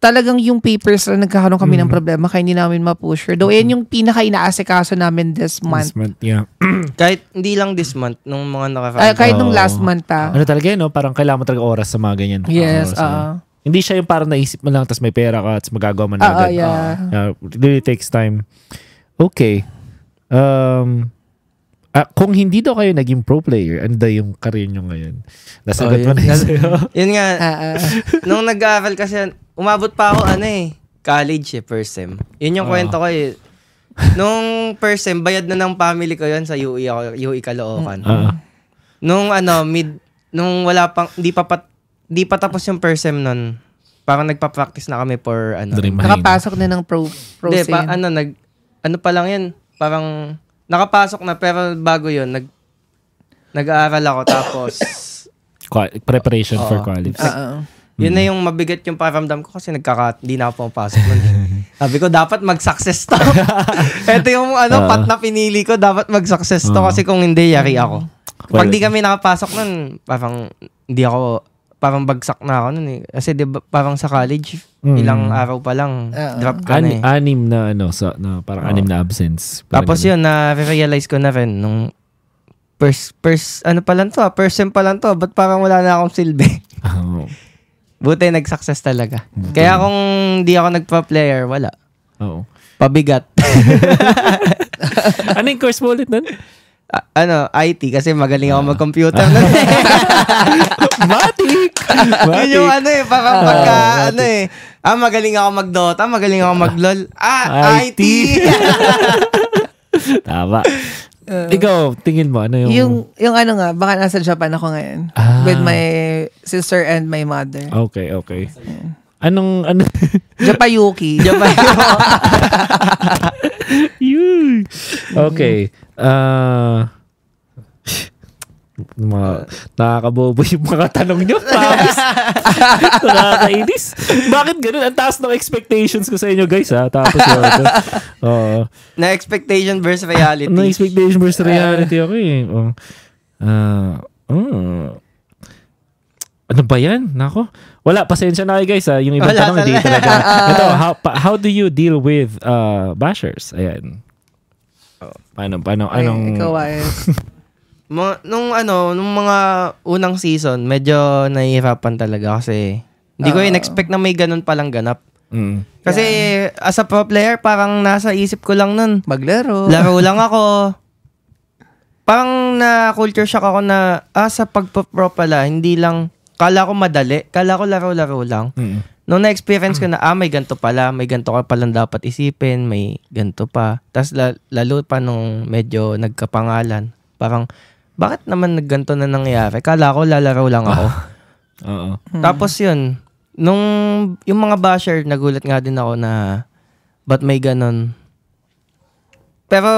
Talagang yung papers na nagkakaroon kami ng problema kaya hindi namin ma-push through. Though yan yung pinaka-inaasikaso namin this month. This month, yeah. (clears throat) Kahit hindi lang this month, nung mga nakaraan. Ay, kahit nung Oo. last month pa. ano talaga yun, no? Parang kailangan mo talaga oras sa mga ganyan. Yes, Oras, no? oo. Hindi siya yung parang naisip mo lang tapos may pera ka tapos magagawa mo na agad. yeah. Yeah, it really takes time. Okay. Um, ah, kung hindi daw kayo naging pro player, ano daw yung career nyo ngayon? Nasagot Oh, mo na yun. yun sa'yo. (laughs) Yun nga, Ah, ah. (laughs) nung nag-aaral kasi, umabot pa ako, ano eh, college eh, first sem. Yun yung Ah. kwento ko eh. Nung first sem, bayad na ng family ko yun sa UE ako, UE Caloocan. Ah. Nung ano, mid, nung wala pang, di pa, pat, di pa tapos yung first sem nun, parang nagpa-practice na kami for ano. Dream. Nakapasok na ng pro, pro Hindi, pa, ano, nag, ano pa lang yan, parang, nakapasok na, pero bago yun, nag, nag-aaral ako, tapos, (coughs) preparation for Oo. qualities. Ah, ah. Yun na yung mabigat yung paramdam ko kasi nagkaka, hindi na ako pumapasok nun. (laughs) Sabi ko, dapat mag-success to. (laughs) Ito yung ano, Ah. pat na pinili ko, dapat mag-success to Ah. kasi kung hindi, yari ako. Well, Pag di kami nakapasok nun, parang hindi ako, parang bagsak na ako nun eh. Kasi di ba, parang sa college, Mm. ilang araw pa lang, Ah. drop ka Ani- na eh. anim na ano, sa, na, parang Oo. anim na absence. Parang Tapos yun, na-realize ko na rin, nung first, first, ano pa lang to, ah, first sem pa lang to, ba't parang wala na akong silbi? Oo. (laughs) Buti nag-success talaga. Kaya kung di ako nagpa-player, wala. Oo. Pabigat. (laughs) ano yung course mo ulit nun? (laughs) A- ano, IT kasi magaling Ah. ako mag-computer. nun. (laughs) Matik! Yun yung ano eh, parang Ah, pagka, Matic. ano eh, ah, magaling ako mag-Dota, magaling ako mag-LOL. Ah, IT! IT. (laughs) Tama. Ikaw, tingin mo, ano yung... Yung, yung ano nga, baka nasa Japan ako ngayon. Ah. With my sister and my mother. Okay, okay. Anong, ano? Japayuki. Japan. (laughs) Okay. Ah... mga nakakabobo yung mga tanong nyo. Promise. (laughs) Nakakainis. Bakit ganun? Ang taas ng expectations ko sa inyo, guys, ha? Tapos. Oo. na expectation versus reality. No expectation versus reality ako eh. Oh. Ah, oh. Ano ba yan? Nako. Wala, pasensya na kayo guys. Ha? Yung ibang Wala tanong, hindi talaga. talaga. (laughs) Ito, how, pa- how do you deal with uh, bashers? Ayan. Paano, paano, Ay, anong... Ikaw, (laughs) Wise. Mga, nung ano, nung mga unang season, medyo nahihirapan talaga kasi hindi ko Oo. in-expect na may ganun palang ganap. Mm. Kasi as a pro player, parang nasa isip ko lang nun. Maglaro. Laro lang (laughs) ako. Parang na culture shock ako na, ah, sa pagpo-pro pala, hindi lang, kala ko madali, kala ko laro-laro lang. Mm. Nung na-experience ko na, ah, may ganito pala, may ganito ka palang dapat isipin, may ganito pa. Tapos la- lalo pa nung medyo nagkapangalan, parang, bakit naman nagganto na nangyari? Kala ko lalaro lang ako. (laughs) Oo. Tapos yun, nung yung mga basher, nagulat nga din ako na, ba't may ganon? Pero,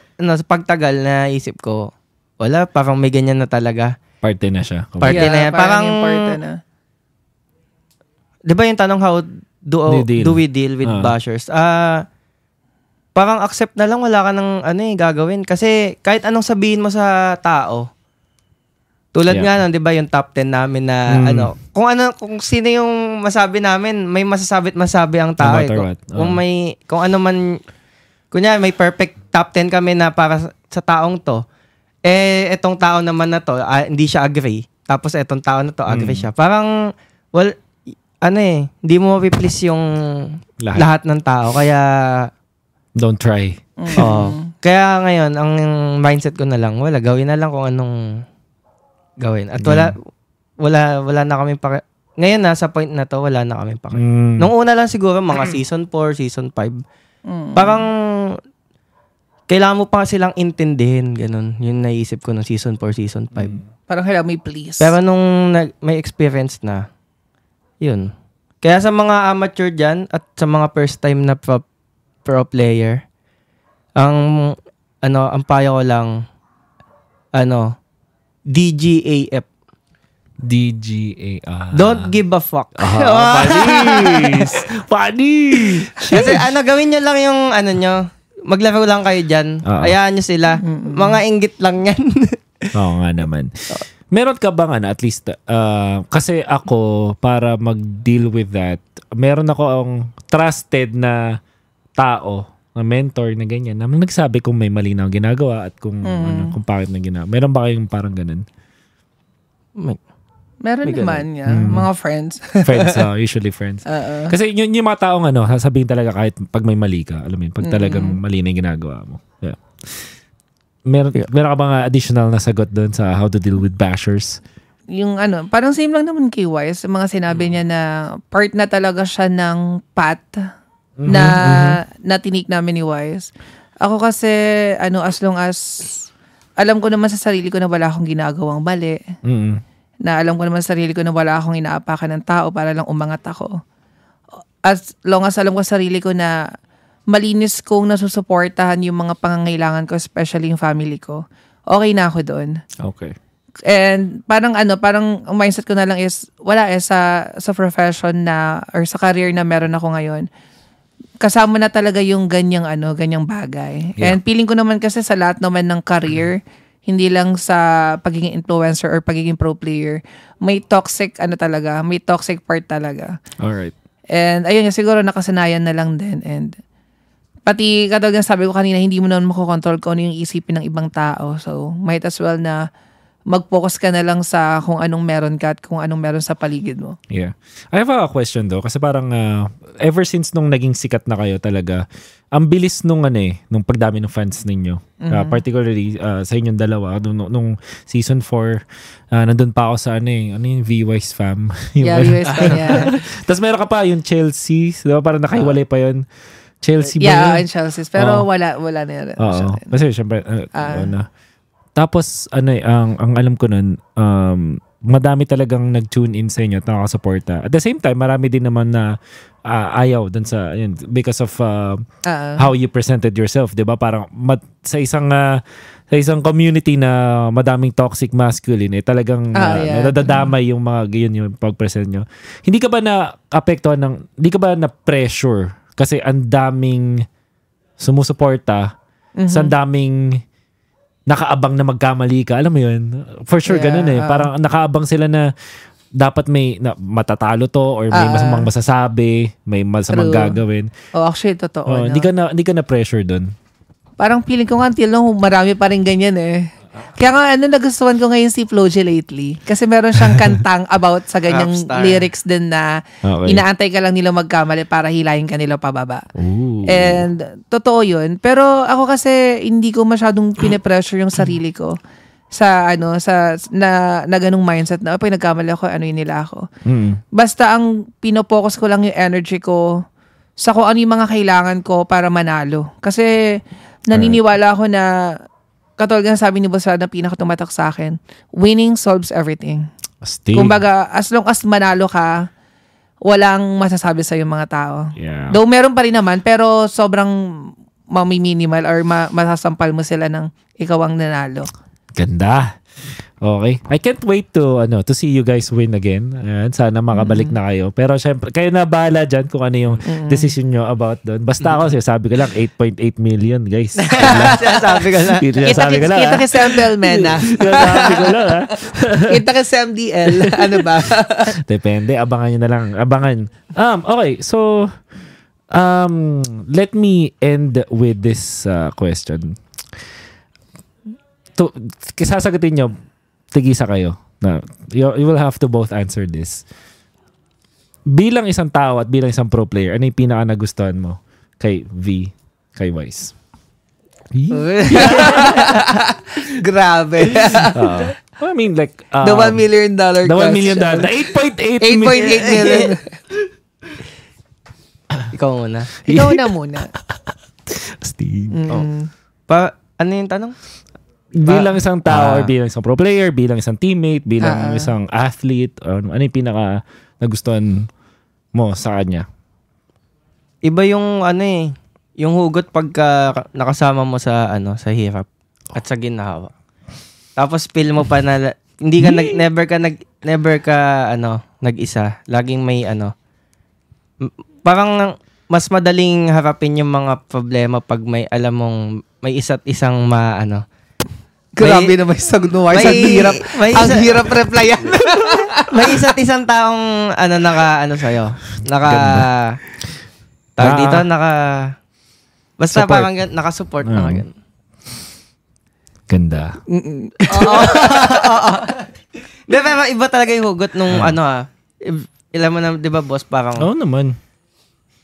ano, sa pagtagal na isip ko, wala, parang may ganyan na talaga. Parte na siya. Party Yeah, na yan. Parang, yung party na. di ba yung tanong how do, Do you deal? do we deal with Ah. bashers? Ah, parang accept na lang, wala ka ng ano eh, gagawin. Kasi kahit anong sabihin mo sa tao, tulad Yeah. nga nun, di ba yung top 10 namin na Mm. ano, kung ano, kung sino yung masabi namin, may masasabi at masabi ang tao. No eh. Kung, what. kung may, kung ano man, kunya may perfect top 10 kami na para sa, sa taong to, eh, etong tao naman na to, ah, hindi siya agree. Tapos etong tao na to, agree Mm. siya. Parang, well, ano eh, hindi mo please yung Lahat. lahat, ng tao. Kaya, Don't try. Mm. (laughs) oo. Kaya ngayon, ang mindset ko na lang, wala, gawin na lang kung anong gawin. At wala, wala, wala na kami pake, ngayon na, sa point na to, wala na kami pake. Mm. Nung una lang siguro, mga (clears throat) season 4, season 5, Mm. parang, kailangan mo pa silang intindihin, ganun. Yun naisip ko ng season 4, season 5. Parang kailangan may please. Pero nung nag, may experience na, yun. Kaya sa mga amateur dyan at sa mga first time na pro, pro player, ang ano, ang payo ko lang, ano, DGAF. DGA. Don't give a fuck. Ah, (laughs) panis! Panis! Kasi ano, gawin nyo lang yung ano nyo, maglaro lang kayo dyan. Oo. Hayaan nyo sila. Mga inggit lang yan. (laughs) Oo nga naman. Meron ka bang ano, at least, uh, kasi ako, para mag-deal with that, meron ako ang trusted na tao, na mentor na ganyan, na nagsabi kung may mali na ginagawa at kung, ano, kung bakit na ginagawa. Meron ba kayong parang ganun? May- Meron May ganun. naman niya. Mm. Mga friends. (laughs) Friends, uh, (laughs) usually friends. Oo. Kasi yun yung mga taong ano, sasabihin talaga kahit pag may mali ka, alam mo yun, pag talagang mali na yung ginagawa mo. Yeah. Meron, meron ka uh, additional na sagot doon sa how to deal with bashers? yung ano, parang same lang naman kay Wise. Mga sinabi niya na part na talaga siya ng path na na tinik namin ni Wise. Ako kasi, ano, as long as alam ko naman sa sarili ko na wala akong ginagawang mali, Mm. Na alam ko naman sa sarili ko na wala akong inaapakan ng tao para lang umangat ako. As long as alam ko sa sarili ko na malinis kong nasusuportahan yung mga pangangailangan ko, especially yung family ko, okay na ako doon. Okay. And parang ano, parang ang mindset ko na lang is, wala eh, sa, sa profession na, or sa career na meron ako ngayon, kasama na talaga yung ganyang ano, ganyang bagay. Yeah. And feeling ko naman kasi sa lahat naman ng career, hindi lang sa pagiging influencer or pagiging pro player, may toxic ano talaga, may toxic part talaga. Alright. And ayun, siguro nakasanayan na lang din. And pati katulad ng sabi ko kanina, hindi mo naman makokontrol kung ano yung isipin ng ibang tao. So, might as well na mag-focus ka na lang sa kung anong meron ka at kung anong meron sa paligid mo. Yeah. I have a question though kasi parang uh, ever since nung naging sikat na kayo talaga, ang bilis nung ano eh, nung pagdami ng fans ninyo. Uh, particularly uh, sa inyong dalawa nung, nung, season 4, uh, nandun pa ako sa ano eh, ano yung V-Wise fam. (laughs) Yung Yeah. US pa yeah. (laughs) Tapos meron ka pa yung Chelsea, di ba parang nakahiwalay pa yun. Chelsea ba yeah, yun? in Chelsea. Pero Oo. wala, wala na yun. Oo. Kasi syempre, uh, Ah. ano. Tapos, ano eh, ang, ang alam ko nun, um, madami talagang nag-tune in sa inyo at nakakasuporta. At the same time, marami din naman na ah, ayaw dun sa, yun, because of uh, Ah. how you presented yourself, di ba? Parang mat, sa isang ah, sa isang community na madaming toxic masculine, eh, talagang Ah, na, yeah. nadadamay yung mga yun yung pag-present nyo. Hindi ka ba na apektuhan ng, hindi ka ba na pressure kasi ang daming sumusuporta Mhm. sa daming nakaabang na magkamali ka. Alam mo yun? For sure, Yeah, ganun eh. ah. Parang nakaabang sila na dapat may na, matatalo to or may Ah, masamang ah. masasabi, may masamang True. gagawin. Oh, actually, totoo. Oh, no? Hindi ka na hindi ka na pressure doon. Parang feeling ko nga until marami pa rin ganyan eh. Kaya nga, ano, nagustuhan ko ngayon si Floji lately. Kasi meron siyang (laughs) kantang about sa ganyang lyrics din na Okay. inaantay ka lang nila magkamali para hilahin ka nila pababa. Ooh. And totoo yun. Pero ako kasi hindi ko masyadong pinipressure yung sarili ko sa ano sa na, na ganung mindset na "Oh, pag nagkamali ako ano yun nila ako. Mm. Basta ang pinopokus ko lang yung energy ko sa kung ano yung mga kailangan ko para manalo. Kasi naniniwala ako na katulad ng sabi ni Boss Rad na pinakatumatak sa akin, winning solves everything. Astig. Kumbaga, as long as manalo ka, walang masasabi sa yung mga tao. Yeah. Though meron pa rin naman, pero sobrang mami-minimal or ma- masasampal mo sila ng ikaw ang nanalo. Ganda. Okay. I can't wait to ano to see you guys win again. Ayan, sana makabalik na kayo. Pero syempre, kayo na bahala dyan kung ano yung decision nyo about doon. Basta ako, sabi ko lang, 8.8 million, guys. (laughs) Sinasabi ko na. Kita, Sabi ko kita, lang, kita ah. kay Sam Bellmena. (laughs) Sabi ko lang, ha? (laughs) kita kay Sam DL. Ano ba? Depende, abangan nyo na lang. Abangan. Um, okay, so um, let me end with this uh, question. To, sasagutin nyo, tigisa kayo. Na, you, you will have to both answer this. Bilang isang tao at bilang isang pro player, ano yung pinaka nagustuhan mo kay V, kay Wise? (laughs) Grabe. Oo. I mean, like, um, The 1 million dollar the 1 question. million dollar, the 8.8 8.8 (laughs) million. (laughs) Ikaw muna. Ikaw na muna. Steve. Mm. Pa, ano yung tanong? Bilang isang tao Ah. or bilang isang pro player, bilang isang teammate, bilang Ah. isang athlete, or ano yung pinaka nagustuhan mo sa kanya? Iba yung ano eh, yung hugot pagka nakasama mo sa ano, sa hirap at sa ginhawa. Tapos feel mo pa na hindi ka nag never ka nag never ka ano, nag-isa. Laging may ano parang mas madaling harapin yung mga problema pag may alam mong may isa't isang ma ano. Grabe na may sagot mo. Wise. Ang may- hirap. may ang isa- hirap replyan. (laughs) may isa't isang taong ano naka ano sa'yo. Naka tawag Ah. dito naka basta Support. parang gan- naka-support Ah. mga ganun. Ganda. Mm-mm. (laughs) Di, pero iba talaga yung hugot nung ano ah. Ilan mo na, di ba boss, parang Oo naman.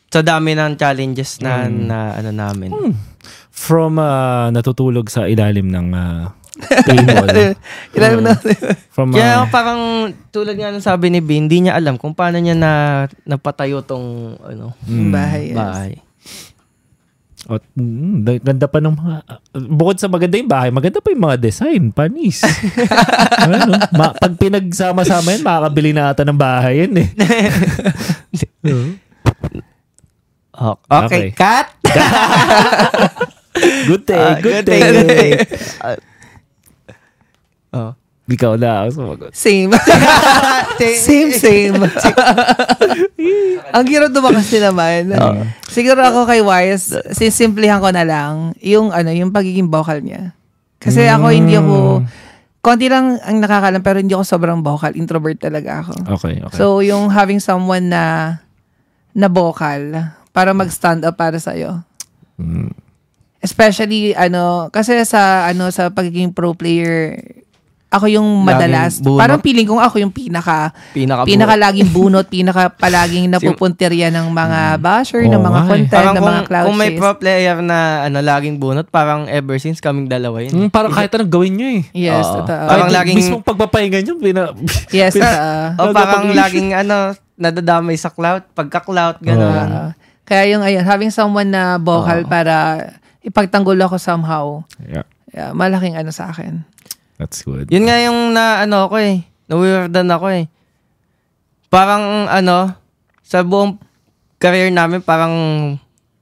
sa dami ng challenges na, Mm. na ano namin. From uh, natutulog sa ilalim ng uh, table. Ilan mo na. From uh, Kaya Hmm. parang tulad nga ng sabi ni B, hindi niya alam kung paano niya na napatayo tong ano, mm, Bahay. yes. bahay. At, mm, da- ganda pa ng mga... bukod sa maganda yung bahay, maganda pa yung mga design. Panis. (laughs) ano, ma- pag pinagsama-sama yan, makakabili na ata ng bahay yan eh. (laughs) Okay. okay, cut! (laughs) good day, Ah, good, good day. day, good day. Oh. Ikaw na ako sumagot. (laughs) Same. same, same. (laughs) (laughs) Ang hirap naman kasi naman. Siguro ako kay Wise, sisimplihan ko na lang yung ano, yung pagiging vocal niya. Kasi ako hindi ako konti lang ang nakakalam pero hindi ako sobrang vocal, introvert talaga ako. Okay, okay. So yung having someone na na vocal para mag-stand up para sa Mm. Especially ano kasi sa ano sa pagiging pro player ako yung madalas bunot. parang feeling ko ako yung pinaka Pinaka, pinaka laging bunot, pinaka (laughs) palaging napupuntirya ng mga basher, ng Oo mga content, parang ng mga kung, cloud kung may pro player na ano laging bunot, parang ever since kaming dalawa yun. Mm, parang kahit anong gawin nyo eh. Yes, Oo. totoo. Parang Kahit laging- Mismong pagpapahinga nyo, pina, (laughs) yes, pina- totoo. (laughs) o parang laging ano, nadadamay sa cloud, pagka-cloud, gano'n. Oo. Oo. kaya yung ayun, having someone na vocal Oo. para ipagtanggol ako somehow, yeah, yeah, malaking ano sa akin. That's good. Yun nga yung na ano ako eh, na-weirdan ako eh. Parang ano, sa buong career namin, parang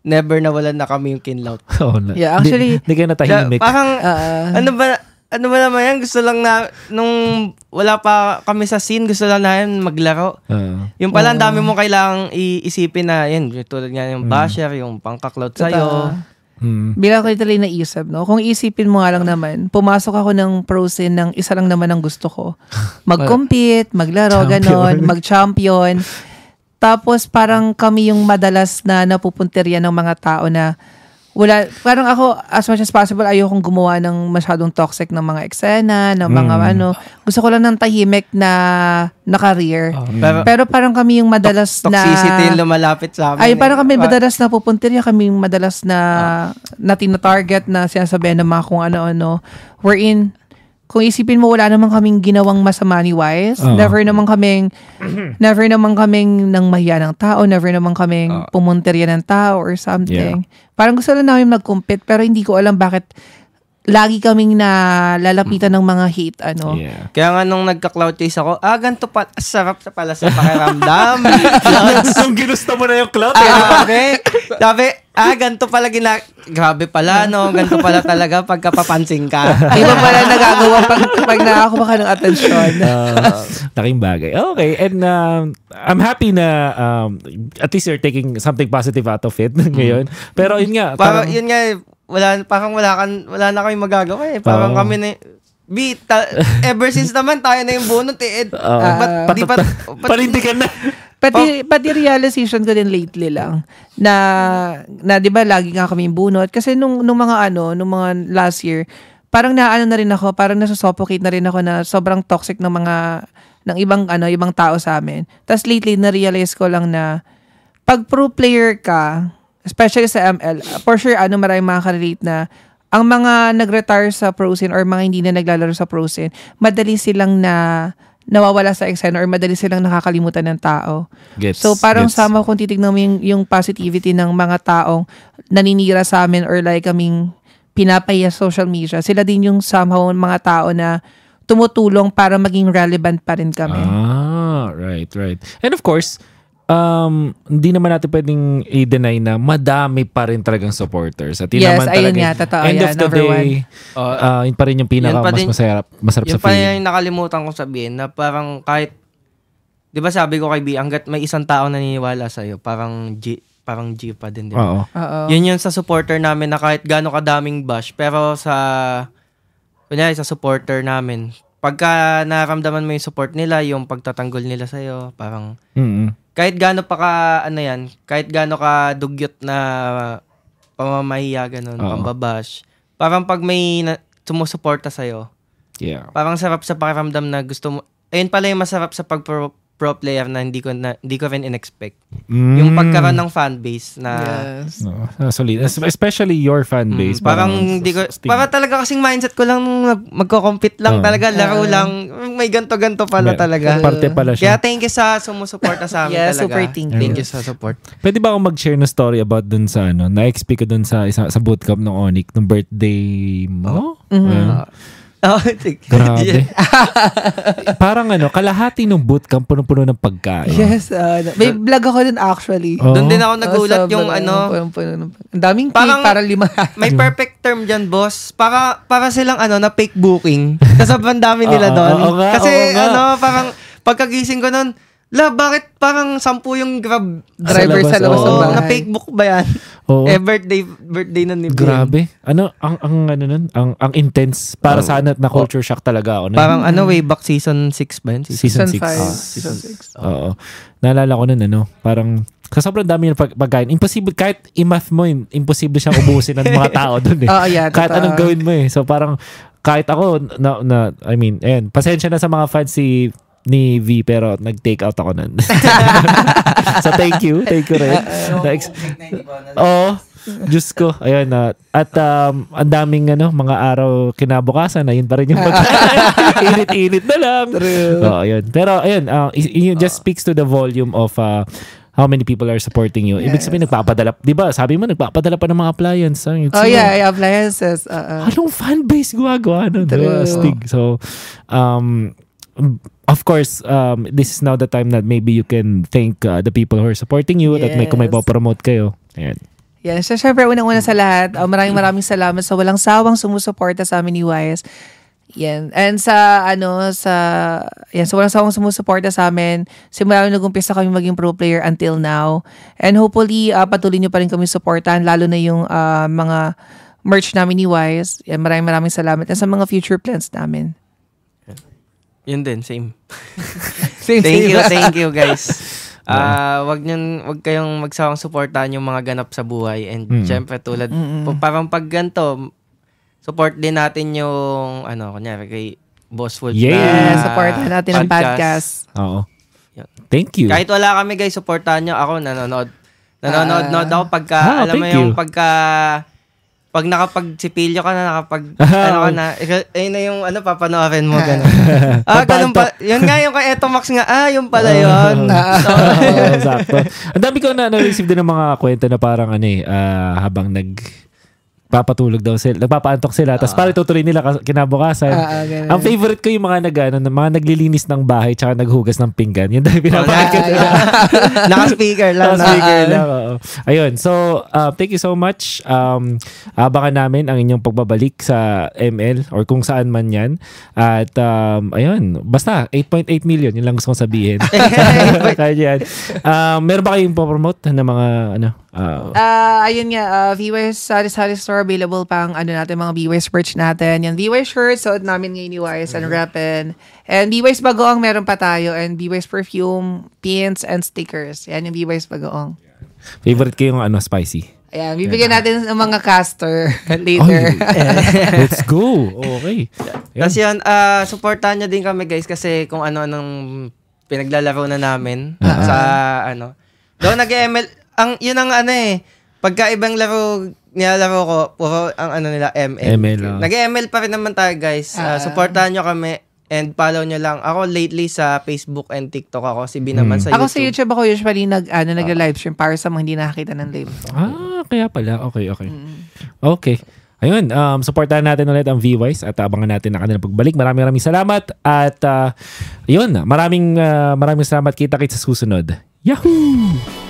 never nawalan na kami yung kinlaut. (laughs) Oo na. Yeah, actually- Di, di kayo natahimik. parang, Ah, ano ba, ano ba naman yan? Gusto lang na, nung wala pa kami sa scene, gusto lang namin maglaro. Oo. Yung pala, ang dami mong kailangang iisipin na, yan, tulad nga yung basher, yung pangkaklot sa'yo. Mm. Bilang ko ito na isip, no? Kung isipin mo nga lang naman, pumasok ako ng pro scene ng isa lang naman ang gusto ko. (laughs) Mag-compete, maglaro, Champion. ganon, mag-champion. Tapos parang kami yung madalas na napupunterya ng mga tao na wala, parang ako, as much as possible, ayokong gumawa ng masyadong toxic ng mga eksena, ng mga Mm. ano. Gusto ko lang ng tahimik na, na career. Pero, Pero parang kami yung madalas na... toxicity yung lumalapit sa amin. Ay, eh. parang kami Pa- madalas na pupuntirya, kami yung madalas na, na tina-target na sinasabihan ng mga kung ano-ano. Wherein, kung isipin mo, wala naman kaming ginawang masama ni Wise. Oo. Never naman kaming, (clears throat) never naman kaming nang mahiya ng tao. Never naman kaming Oo. pumuntirya ng tao or something. Parang gusto lang namin mag-compete, pero hindi ko alam bakit lagi kaming na lalapitan ng mga hate, ano. Yeah. Kaya nga nung nagka-cloud chase ako, ah, ganito pa, sarap sa pala sa pakiramdam. (laughs) Nung ginusta mo na yung cloud, sabi, sabi, ah, ganito pala gina... Grabe pala, no? Ganito pala talaga pagkapapansin ka. (laughs) Iba pala nagagawa pag, pag nakakuha ka ng atensyon. uh, (laughs) laking bagay. Okay, and um, I'm happy na um, at least you're taking something positive out of it (laughs) ngayon. Pero yun nga, Parang, parang, yun nga, eh, wala, parang wala, kan, wala na kami magagawa eh. Parang Oo. kami na, B, ta- ever since naman tayo na yung bunot eh. eh uh, ba't di pa, panindigan na. Pati, pati realization ko din lately lang na, na di ba lagi nga kami bunot. Kasi nung, nung mga ano, nung mga last year, parang naano na rin ako, parang nasusuffocate na rin ako na sobrang toxic ng mga, ng ibang ano, ibang tao sa amin. Tapos lately, na-realize ko lang na pag pro player ka, especially sa ML, for sure, ano, maraming makaka-relate na ang mga nag-retire sa pro scene or mga hindi na naglalaro sa pro scene, madali silang na nawawala sa eksena or madali silang nakakalimutan ng tao. Gets, So parang gets. sama kung titignan mo yung, yung positivity ng mga taong naninira sa amin or like kaming pinapaya sa social media. Sila din yung somehow mga tao na tumutulong para maging relevant pa rin kami. Ah, right, right. And of course, um, hindi naman natin pwedeng i-deny na madami pa rin talagang supporters. At yun Yes, naman ayun talaga, nga, totoo end yan, of the day, Oh, ah, yun pa rin yung pinaka mas din- masarap, masarap Yun sa pa feeling. yung nakalimutan kong sabihin na parang kahit, di ba sabi ko kay B, hanggat may isang tao naniniwala sa'yo, parang G, parang G pa din, di ba? Oo. Oo. Yun yun sa supporter namin na kahit gaano kadaming bash, pero sa, kunyari sa supporter namin, pagka naramdaman mo yung support nila, yung pagtatanggol nila sa'yo, parang, Mm-mm. Kahit gaano pa ka, ano yan, kahit gaano ka dugyot na pamamahiya, ganun, Oo. pambabash, parang pag may na, sumusuporta sa'yo, Yeah. parang sarap sa pakiramdam na gusto mo, ayun pala yung masarap sa pag pro, player na hindi ko na, hindi ko rin in-expect. Mm. Yung pagkaroon ng fan base na Yes. No, solid. Es- Especially your fan Mm, base. parang hindi ko sting. para talaga kasing mindset ko lang mag- magko-compete lang Oo. talaga laro Ah. lang may ganto ganto pala Mer- talaga Parte pala kaya siya. thank you sa sumusuporta sa amin (laughs) Yeah, talaga super thank you. thank you sa support Pwede ba akong mag-share ng story about dun sa ano, na-XP ko dun sa isa, sa bootcamp ng Onic, nung birthday mo? Mhm. Ayan. Oh (laughs) Grabe. Parang ano, kalahati ng bootcamp punong-puno ng pagkain. Yes. uh, may vlog ako din actually. Oo. doon din ako nagulat Oh, yung sobrang- ano punong- Ang daming cake, Parang- para lima. may (laughs) perfect term dyan boss para para silang ano na fake booking (laughs) kasi sobrang dami nila Oo, doon oo nga, kasi oo nga. ano parang pagkagising ko noon La, bakit parang sampu yung grab Driver labas, sa labas ng Oo, bahay. na fake book ba yan? Oo. Eh, birthday, birthday na ni Bien. Grabe. Ano, ang, ang, ano nun, ang, ang intense. Para sa ano, na culture shock talaga ako. nun. Parang ano, way back season 6 ba yun? season 6. five, Ah, season season 6. Oo. Naalala ko nun, ano, parang, sa sobrang dami ng pag- pagkain, imposible, kahit i-math mo, yun, imposible siyang ubusin ng mga (laughs) tao dun eh. Oo, yeah, kahit totoo. anong gawin mo eh. So parang, kahit ako, na, na, I mean, ayan, pasensya na sa mga fans si ni V pero nag-take out ako nun. (laughs) so thank you. Thank you rin. Na-ex- Oo. Diyos ko. Ayun na. at um, ang daming ano, mga araw kinabukasan na yun pa rin yung (laughs) pag- (laughs) Init-init na lang. True. Oo, ayun. Pero ayun, uh, it, just speaks to the volume of uh, how many people are supporting you. Ibig sabihin, nagpapadala. Di ba? Sabi mo, nagpapadala pa ng mga appliance. ah. Oh yeah, yeah, appliances. Uh, Anong fan base gumagawa nun? True. Diba? Stig. So, um, of course, um, this is now the time that maybe you can thank uh, the people who are supporting you at may kung may Yes. promote kayo. Ayan. Yan. So, syempre, unang-una sa lahat, uh, maraming maraming salamat sa walang sawang sumusuporta sa amin ni Wise. Yan. And sa, ano, sa, yan, sa walang sawang sumusuporta sa amin, simula nung nag-umpisa kami maging pro player until now. And hopefully, uh, patuloy nyo pa rin kami supportan, lalo na yung uh, mga merch namin ni Wise. Yan, maraming maraming salamat. And sa mga future plans namin. Yun din, same. (laughs) Same, Thank you, thank you guys. (laughs) Ah, wag niyo wag kayong magsawang suportahan yung mga ganap sa buhay and Mm. syempre tulad pa- parang pag ganito, support din natin yung ano, kunyari kay Boss Wolf. Yeah. Yeah, na supportan natin ang podcast. Oo. Yun. Thank you. Kahit wala kami guys, supportahan nyo. Ako nanonood. Nanonood Ah. nood ako pagka, Ah, alam mo yung you. pagka, pag nakapagsipilyo ka na, nakapag, (laughs) ano ka na, ayun na yung, ano, papanoorin mo, gano'n. (laughs) ah, ganun pa, yun nga yung kay Etomax nga, ah, yung pala yun. (laughs) Oo, Sakto. Ang dami ko na na-receive din ng mga kwento na parang ano eh, ah, habang nag papatulog daw sila, nagpapaantok sila, tapos parang tutuloy nila kas- kinabukasan. Ah, ah, ganun. Ang favorite ko yung mga nag, ano, mga naglilinis ng bahay tsaka naghugas ng pinggan. Yun dahil pinapakit ko. Naka-speaker lang. Tapos na. speaker lang, oo. Ayun. So, uh, thank you so much. Um, abangan namin ang inyong pagbabalik sa ML or kung saan man yan. At, um, ayun. Basta, 8.8 million. Yun lang gusto kong sabihin. (laughs) Kaya (laughs) yan. Um, meron ba kayong promote na mga, ano, uh, Ah, ayun nga, uh, viewers, Sari Sari Store, available pang ano natin, mga viewers merch natin. Yan, viewers shirts, suot namin ngayon ni Wise and Repen. And viewers bagoong meron pa tayo. And viewers perfume, pins, and stickers. Yan yung viewers bagoong. favorite ko yung, ano, spicy. Ayan, bibigyan natin ng mga caster (laughs) later. (laughs) Let's go. Okay. Tapos yun, ah, supportahan nyo din kami guys kasi kung ano-anong pinaglalaro na namin sa ano. Doon nag-ML, ang, yun ang ano eh, pagka ibang laro nilalaro ko, puro ang ano nila, ML. ML, oh. Nag-ML pa rin naman tayo guys. Ah, supportahan nyo kami and follow nyo lang. Ako lately sa Facebook and TikTok ako. Si B naman sa ako sa YouTube. YouTube ako usually nag, ano, nag-livestream para sa mga hindi nakakita ng live. Ah, kaya pala. Okay, okay. Okay. Ayun, um, supportahan natin ulit ang V-Wise at abangan natin ang kanilang pagbalik. Maraming maraming salamat at uh, yun, maraming uh, maraming salamat kita kit sa susunod. Yahoo!